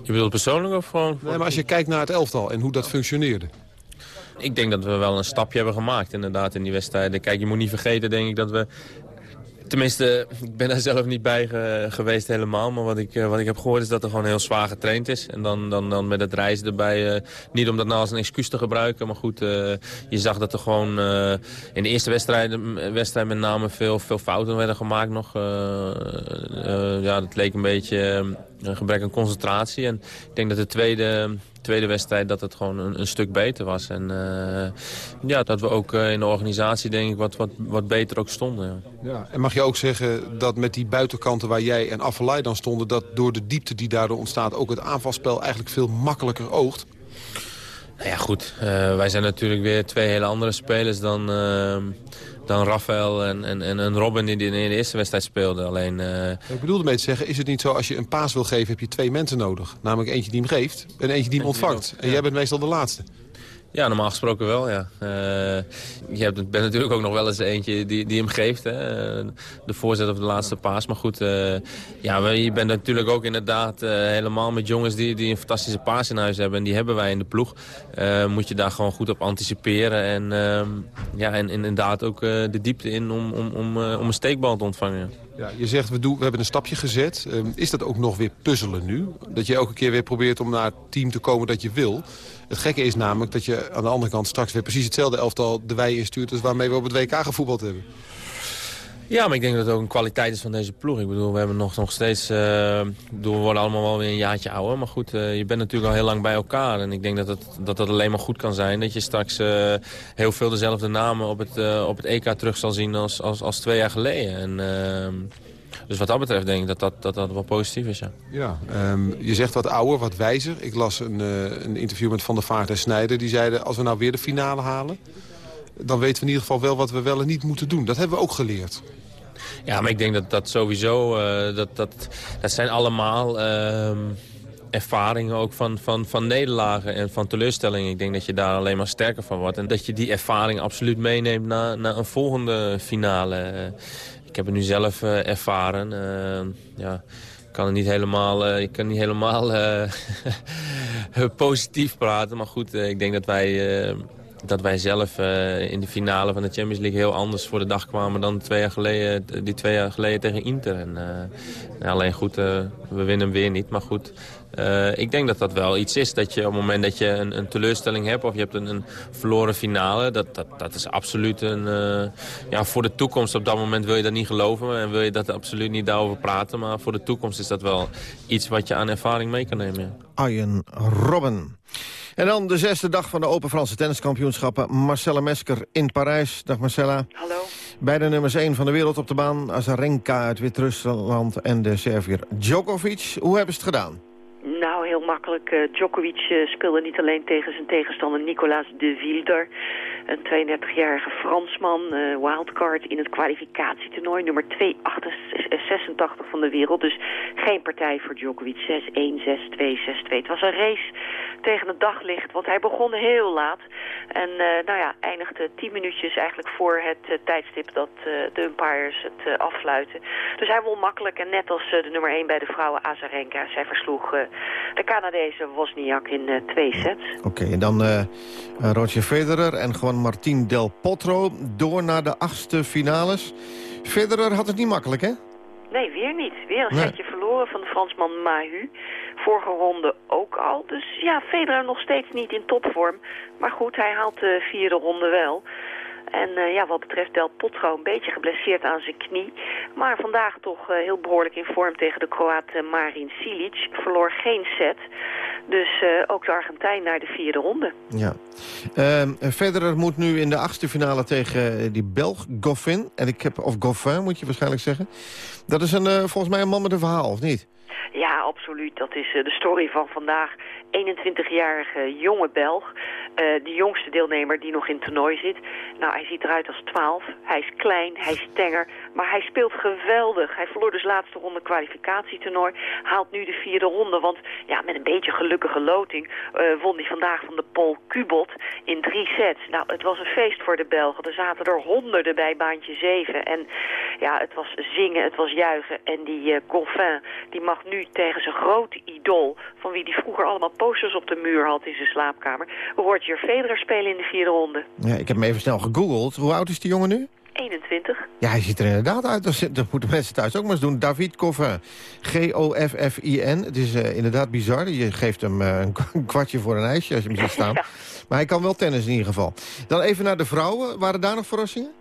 S12: Je bedoelt persoonlijk of gewoon...
S11: Nee, maar als je kijkt naar het elftal en hoe dat functioneerde.
S12: Ik denk dat we wel een stapje hebben gemaakt inderdaad in die wedstrijden. Kijk, je moet niet vergeten denk ik dat we... Tenminste, ik ben daar zelf niet bij ge- geweest helemaal. Maar wat ik, eh, wat ik heb gehoord is dat er gewoon heel zwaar getraind is. En dan, dan, dan met het reizen erbij. eh, niet om dat nou als een excuus te gebruiken. Maar goed, eh, je zag dat er gewoon in de eerste wedstrijden, wedstrijd met name veel, veel fouten werden gemaakt nog. Ja, dat leek een beetje een gebrek aan concentratie. En ik denk dat de tweede, tweede wedstrijd dat het gewoon een, stuk beter was. En eh, ja, dat we ook eh, in de organisatie denk ik wat, wat, wat beter ook stonden. Ja.
S11: Ja, en mag je ook zeggen dat met die buitenkanten waar jij en Affelay dan stonden... dat door de diepte die daardoor ontstaat ook het aanvalspel eigenlijk veel makkelijker oogt?
S12: Nou ja, goed. eh, wij zijn natuurlijk weer twee hele andere spelers dan, eh, dan Rafael en, en, en, en Robin die in de eerste wedstrijd speelden. Alleen, eh,
S11: Ik bedoelde mee te zeggen, is het niet zo als je een paas wil geven... heb je twee mensen nodig. Namelijk eentje die hem geeft en eentje die hem ontvangt. En jij bent meestal de laatste.
S12: Ja, normaal gesproken wel, ja. Eh, je hebt, bent natuurlijk ook nog wel eens eentje die, die hem geeft. Hè? Eh, De voorzet of de laatste paas. Maar goed, eh, ja, je bent natuurlijk ook inderdaad helemaal met jongens die, die een fantastische paas in huis hebben. En die hebben wij in de ploeg. Moet je daar gewoon goed op anticiperen. En, ehm, ja, en inderdaad ook de diepte in om, om, om, om een steekbal te ontvangen.
S11: Ja, je zegt, we, doen, we hebben een stapje gezet. Ehm, is dat ook nog weer puzzelen nu? Dat je elke keer weer probeert om naar het team te komen dat je wil. Het gekke is namelijk dat je aan de andere kant straks weer precies hetzelfde elftal de wei instuurt... als waarmee we op het WK gevoetbald hebben.
S12: Ja, maar ik denk dat het ook een kwaliteit is van deze ploeg. Ik bedoel, we hebben nog, nog steeds... ik bedoel, we worden allemaal wel weer een jaartje ouder. Maar goed, eh, je bent natuurlijk al heel lang bij elkaar. En ik denk dat het, dat het alleen maar goed kan zijn. Dat je straks eh, heel veel dezelfde namen op het, op het EK terug zal zien als, als, als twee jaar geleden. En, ehm, dus wat dat betreft denk ik dat dat, dat, dat wel positief is, ja.
S11: Ja, ehm, je zegt wat ouder, wat wijzer. Ik las een, eh, een interview met Van der Vaart en Snijder. Die zeiden, als we nou weer de finale halen... dan weten we in ieder geval wel wat we wel en niet moeten doen. Dat hebben we ook geleerd.
S12: Ja, maar ik denk dat dat sowieso, eh, dat, dat, dat zijn allemaal, ehm, ervaringen ook van, van, van nederlagen en van teleurstellingen. Ik denk dat je daar alleen maar sterker van wordt. En dat je die ervaring absoluut meeneemt naar, naar een volgende finale. Ik heb het nu zelf eh, ervaren. Eh, ja, ik kan het niet helemaal, eh, ik kan niet helemaal eh, positief praten. Maar goed, ik denk dat wij, dat wij zelf eh, in de finale van de Champions League heel anders voor de dag kwamen dan twee jaar geleden, die twee jaar geleden tegen Inter. En, eh, alleen goed, eh, we winnen hem weer niet. Maar goed, ik denk dat dat wel iets is. Dat je op het moment dat je een, een teleurstelling hebt of je hebt een, een verloren finale, dat, dat, dat is absoluut een... ja, voor de toekomst op dat moment wil je dat niet geloven en wil je dat absoluut niet daarover praten. Maar voor de toekomst is dat wel iets wat je aan ervaring mee kan nemen. ja.
S6: Arjen Robben. En dan de zesde dag van de Open Franse tenniskampioenschappen. Marcella Mesker in Parijs. Dag Marcella.
S23: Hallo.
S6: Beide nummers 1 van de wereld op de baan. Azarenka uit Wit-Rusland en de Servier Djokovic. Hoe hebben ze het gedaan?
S23: Nou, heel makkelijk. Eh, Djokovic eh, speelde niet alleen tegen zijn tegenstander Nicolas de Wilder. Een 32-jarige Fransman, eh, wildcard in het kwalificatietoernooi. Nummer 286 van de wereld. Dus geen partij voor Djokovic. 6-1, 6-2, 6-2. Het was een race tegen het daglicht. Want hij begon heel laat. En eh, nou ja, eindigde 10 minuutjes eigenlijk voor het eh, tijdstip dat eh, de umpires het eh, afsluiten. Dus hij won makkelijk. En net als eh, de nummer 1 bij de vrouwen Azarenka. Zij versloeg eh, de Canadese Wozniak in eh, twee sets.
S6: Oké, en dan eh, eh, Roger Federer en gewoon Martin Del Potro door naar de achtste finales. Federer had het niet makkelijk, hè?
S23: Nee, weer niet. Weer een
S6: Nee.
S23: setje verloren van de Fransman Mahu. Vorige ronde ook al. Dus ja, Federer nog steeds niet in topvorm. Maar goed, hij haalt de vierde ronde wel. En eh, ja, wat betreft Del Potro een beetje geblesseerd aan zijn knie. Maar vandaag toch eh, heel behoorlijk in vorm tegen de Kroaat eh, Marin Silic. Verloor geen set. Dus ook de Argentijn naar de vierde ronde.
S6: Ja. Ehm, Federer moet nu in de achtste finale tegen die Belg Goffin. En ik heb, of Goffin moet je waarschijnlijk zeggen. Dat is een, volgens mij een man met een verhaal, of niet?
S23: Ja, absoluut. Dat is de story van vandaag. 21-jarige jonge Belg. Eh, de jongste deelnemer die nog in het toernooi zit. Nou, hij ziet eruit als 12. Hij is klein, hij is tenger. Maar hij speelt geweldig. Hij verloor dus laatste ronde kwalificatietoernooi. Haalt nu de vierde ronde. Want ja, met een beetje gelukkige loting eh, won hij vandaag van de Paul Kubot in drie sets. Nou, het was een feest voor de Belgen. Er zaten er honderden bij baantje 7. En ja, het was zingen, het was juichen. En die eh Goffin, die mag nu tegen zijn grote idool... van wie die vroeger allemaal posters op de muur had in zijn slaapkamer... Roger Federer spelen in de vierde ronde.
S6: Ja, ik heb hem even snel gegoogeld. Hoe oud is die jongen nu?
S23: 21.
S6: Ja, hij ziet er inderdaad uit. Dat, moeten mensen thuis ook maar eens doen. David Goffin. G-O-F-F-I-N. Het is eh, inderdaad bizar. Je geeft hem eh, een kwartje voor een ijsje als je hem ziet staan. Maar hij kan wel tennis in ieder geval. Dan even naar de vrouwen. Waren daar nog verrassingen?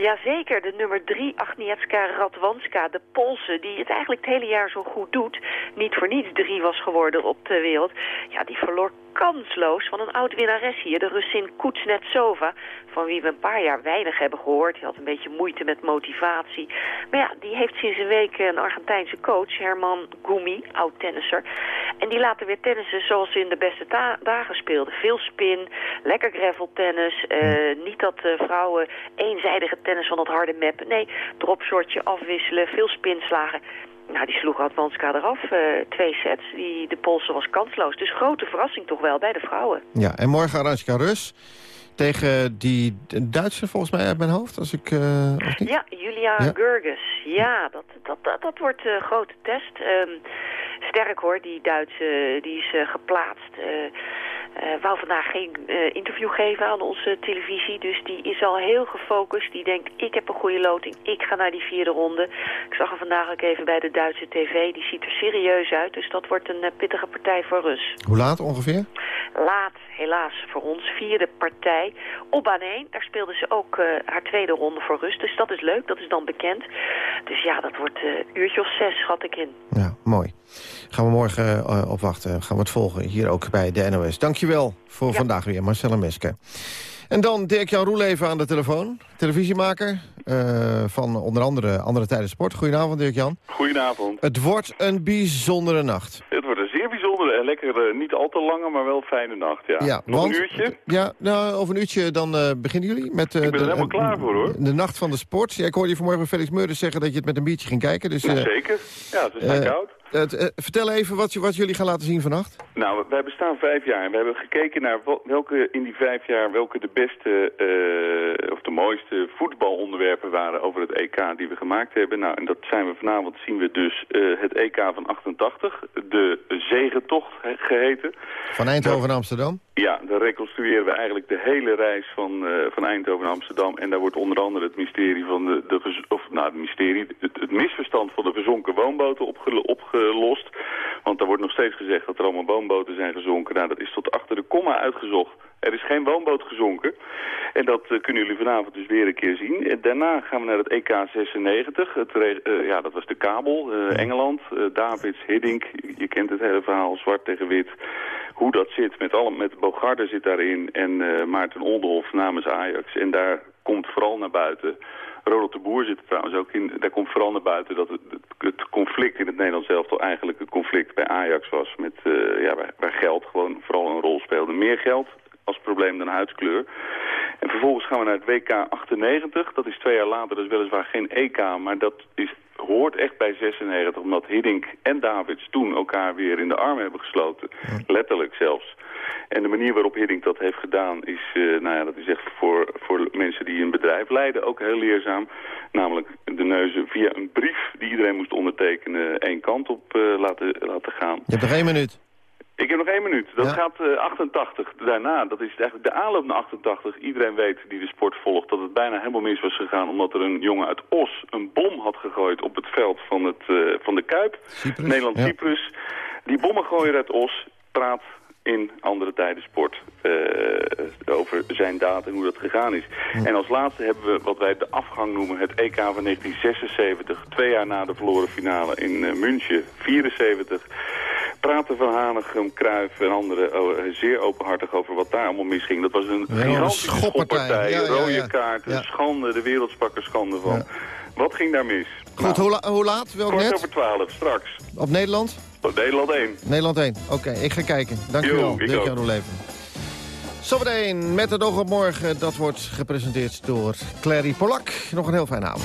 S23: Jazeker, de nummer drie, Agnieszka Radwanska, de Poolse, die het eigenlijk het hele jaar zo goed doet. Niet voor niets drie was geworden op de wereld. Ja, die verloor kansloos van een oud-winnares hier, de Russin Kuznetsova. Van wie we een paar jaar weinig hebben gehoord. Die had een beetje moeite met motivatie. Maar ja, die heeft sinds een week een Argentijnse coach, Herman Gumi, oud-tennisser. En die laten weer tennissen zoals ze in de beste dagen speelden. Veel spin, lekker graveltennis. eh niet dat eh, vrouwen eenzijdige tennis van dat harde meppen. Nee, dropshotje afwisselen, veel spinslagen. Nou, die sloeg Advanska eraf. eh, twee sets. Die, de Poolse was kansloos. Dus grote verrassing toch wel bij de vrouwen.
S6: Ja, en morgen Aranska Rus. Tegen die Duitse volgens mij uit mijn hoofd. Als ik, eh, of niet?
S23: Ja, Julia
S6: Ja.
S23: Ja, dat, dat, dat, dat wordt een grote test. Ehm, sterk hoor, die Duitse die is eh, geplaatst. Eh, eh, wou vandaag geen eh, interview geven aan onze televisie. Dus die is al heel gefocust. Die denkt, ik heb een goede loting. Ik ga naar die vierde ronde. Ik zag hem vandaag ook even bij de Duitse tv. Die ziet er serieus uit. Dus dat wordt een eh, pittige partij voor Rus.
S6: Hoe laat ongeveer?
S23: Laat, helaas voor ons, vierde partij. Op baan 1, daar speelde ze ook eh, haar tweede ronde voor rust. Dus dat is leuk, dat is dan bekend. Dus ja, dat wordt een uurtje of zes, schat ik in.
S6: Ja, mooi. Gaan we morgen eh, op wachten. Gaan we het volgen hier ook bij de NOS. Dankjewel voor vandaag weer, Marcella Meske. En dan Dirk-Jan Roeleven aan de telefoon. Televisiemaker eh, van onder andere Andere Tijden Sport. Goedenavond, Dirk-Jan.
S24: Goedenavond.
S6: Het wordt een bijzondere nacht.
S24: Het een lekker, eh, niet al te lange, maar wel fijne nacht. Ja. Nog
S6: want-
S24: een uurtje?
S6: Ja, nou, over een uurtje dan eh, beginnen jullie met... eh,
S24: Ik ben er
S6: de,
S24: helemaal klaar voor, hoor.
S6: De Nacht van de Sport. Ja, ik hoorde je vanmorgen Felix Meurders zeggen dat je het met een biertje ging kijken. Dus, eh,
S24: Zeker. Ja, het is
S6: eh,
S24: koud.
S6: Het, eh, vertel even wat, je- wat jullie gaan laten zien vannacht.
S24: Nou, wij bestaan vijf jaar en we hebben gekeken naar wel- welke in die vijf jaar welke de beste eh, of de mooiste voetbalonderwerpen waren over het EK die we gemaakt hebben. Nou, en dat zijn we vanavond zien we dus eh, het EK van 88, de zegentocht he- geheten.
S6: Van Eindhoven naar Amsterdam.
S24: Ja, dan reconstrueren we eigenlijk de hele reis van, eh, van Eindhoven naar Amsterdam. En daar wordt onder andere het mysterie van de, de of nou, het mysterie, het, misverstand van de verzonken woonboten opgelo- opgelost. Want daar wordt nog steeds gezegd dat er allemaal woonboten zijn gezonken. Nou, dat is tot achter de komma uitgezocht. Er is geen woonboot gezonken. En dat eh, kunnen jullie vanavond dus weer een keer zien. En daarna gaan we naar het EK 96. Het, eh, ja, dat was de kabel. eh, Engeland, Davids, Hiddink. Je, je kent het hele verhaal, zwart tegen wit. Hoe dat zit met, alle, met Bogarde zit daarin en Maarten Oldenhof namens Ajax. En daar komt vooral naar buiten... Ronald de Boer zit er trouwens ook in. Daar komt vooral naar buiten dat het, conflict in het Nederlands elftal eigenlijk het conflict bij Ajax was. Met, ja, waar, waar geld gewoon vooral een rol speelde. Meer geld als probleem dan huidskleur. En vervolgens gaan we naar het WK 98. Dat is twee jaar later, dat is weliswaar geen EK, maar dat is, hoort echt bij 96. Omdat Hiddink en Davids toen elkaar weer in de armen hebben gesloten. Letterlijk zelfs. En de manier waarop Hiddink dat heeft gedaan is, eh, nou ja, dat is echt voor, voor mensen die een bedrijf leiden ook heel leerzaam. Namelijk de neuzen via een brief die iedereen moest ondertekenen één kant op eh, laten, laten gaan.
S6: Je hebt nog één minuut.
S24: Ik heb nog één minuut. Dat
S6: Ja.
S24: gaat eh, 88. Daarna, dat is eigenlijk de aanloop naar 88. Iedereen weet die de sport volgt dat het bijna helemaal mis was gegaan... omdat er een jongen uit Os een bom had gegooid op het veld van, het, eh, van de Kuip. Nederland-Cyprus. Die bommengooier uit Os praat in andere tijden sport eh, over zijn daad en hoe dat gegaan is. En als laatste hebben we wat wij de afgang noemen, het EK van 1976. Twee jaar na de verloren finale in eh, München, 74 praten Van Hanegem, Cruijff en anderen oh, eh, zeer openhartig over wat daar allemaal misging. Dat was een
S6: een
S24: gigantische
S6: schoppartij. Ja, ja,
S24: rode
S6: ja.
S24: kaart,
S6: Ja.
S24: schande, de wereld sprak er schande van. Wat ging daar mis?
S6: Goed, hoe, la- hoe laat? Welk
S24: Kwart
S6: net?
S24: over twaalf, straks.
S6: Op Nederland?
S24: Op Nederland 1.
S6: Nederland 1. Oké, ik ga kijken.
S24: Jo,
S6: Dankjewel,
S24: ik
S6: Dirk. Jan Roeleven. Zometeen met het oog op morgen. Dat wordt gepresenteerd door Clary Polak. Nog een heel fijne avond.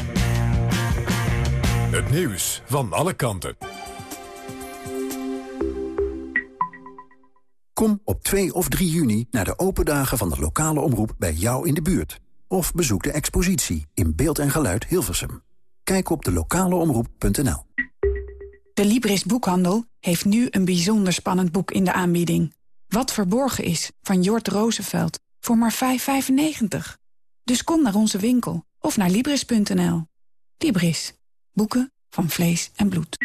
S5: Het nieuws van alle kanten.
S25: Kom op 2 of 3 juni naar de open dagen van de lokale omroep bij jou in de buurt. Of bezoek de expositie in beeld en geluid Hilversum. Kijk op de lokaleomroep.nl.
S26: De Libris Boekhandel heeft nu een bijzonder spannend boek in de aanbieding. Wat verborgen is, van Jort Roosevelt, voor maar 5,95. Dus kom naar onze winkel of naar Libris.nl. Libris. Boeken van vlees en bloed.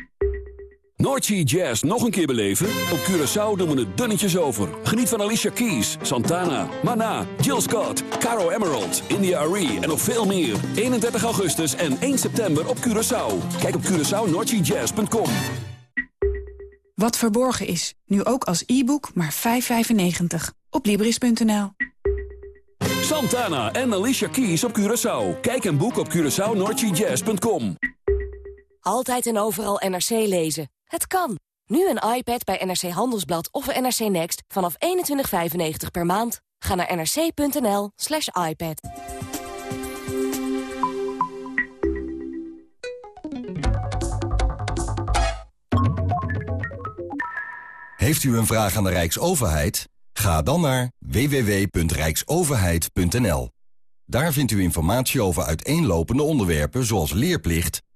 S27: Noordsea Jazz nog een keer beleven? Op Curaçao doen we het dunnetjes over. Geniet van Alicia Keys, Santana, Mana, Jill Scott, Caro Emerald, India Arie en nog veel meer. 31 augustus en 1 september op Curaçao. Kijk op CuraçaoNoordseaJazz.com.
S26: Wat verborgen is, nu ook als e-book maar 5,95. Op Libris.nl.
S27: Santana en Alicia Keys op Curaçao. Kijk en boek op CuraçaoNoordseaJazz.com.
S28: Altijd en overal NRC lezen. Het kan. Nu een iPad bij NRC Handelsblad of NRC Next vanaf 21,95 per maand. Ga naar nrc.nl slash iPad.
S29: Heeft u een vraag aan de Rijksoverheid? Ga dan naar www.rijksoverheid.nl. Daar vindt u informatie over uiteenlopende onderwerpen zoals leerplicht,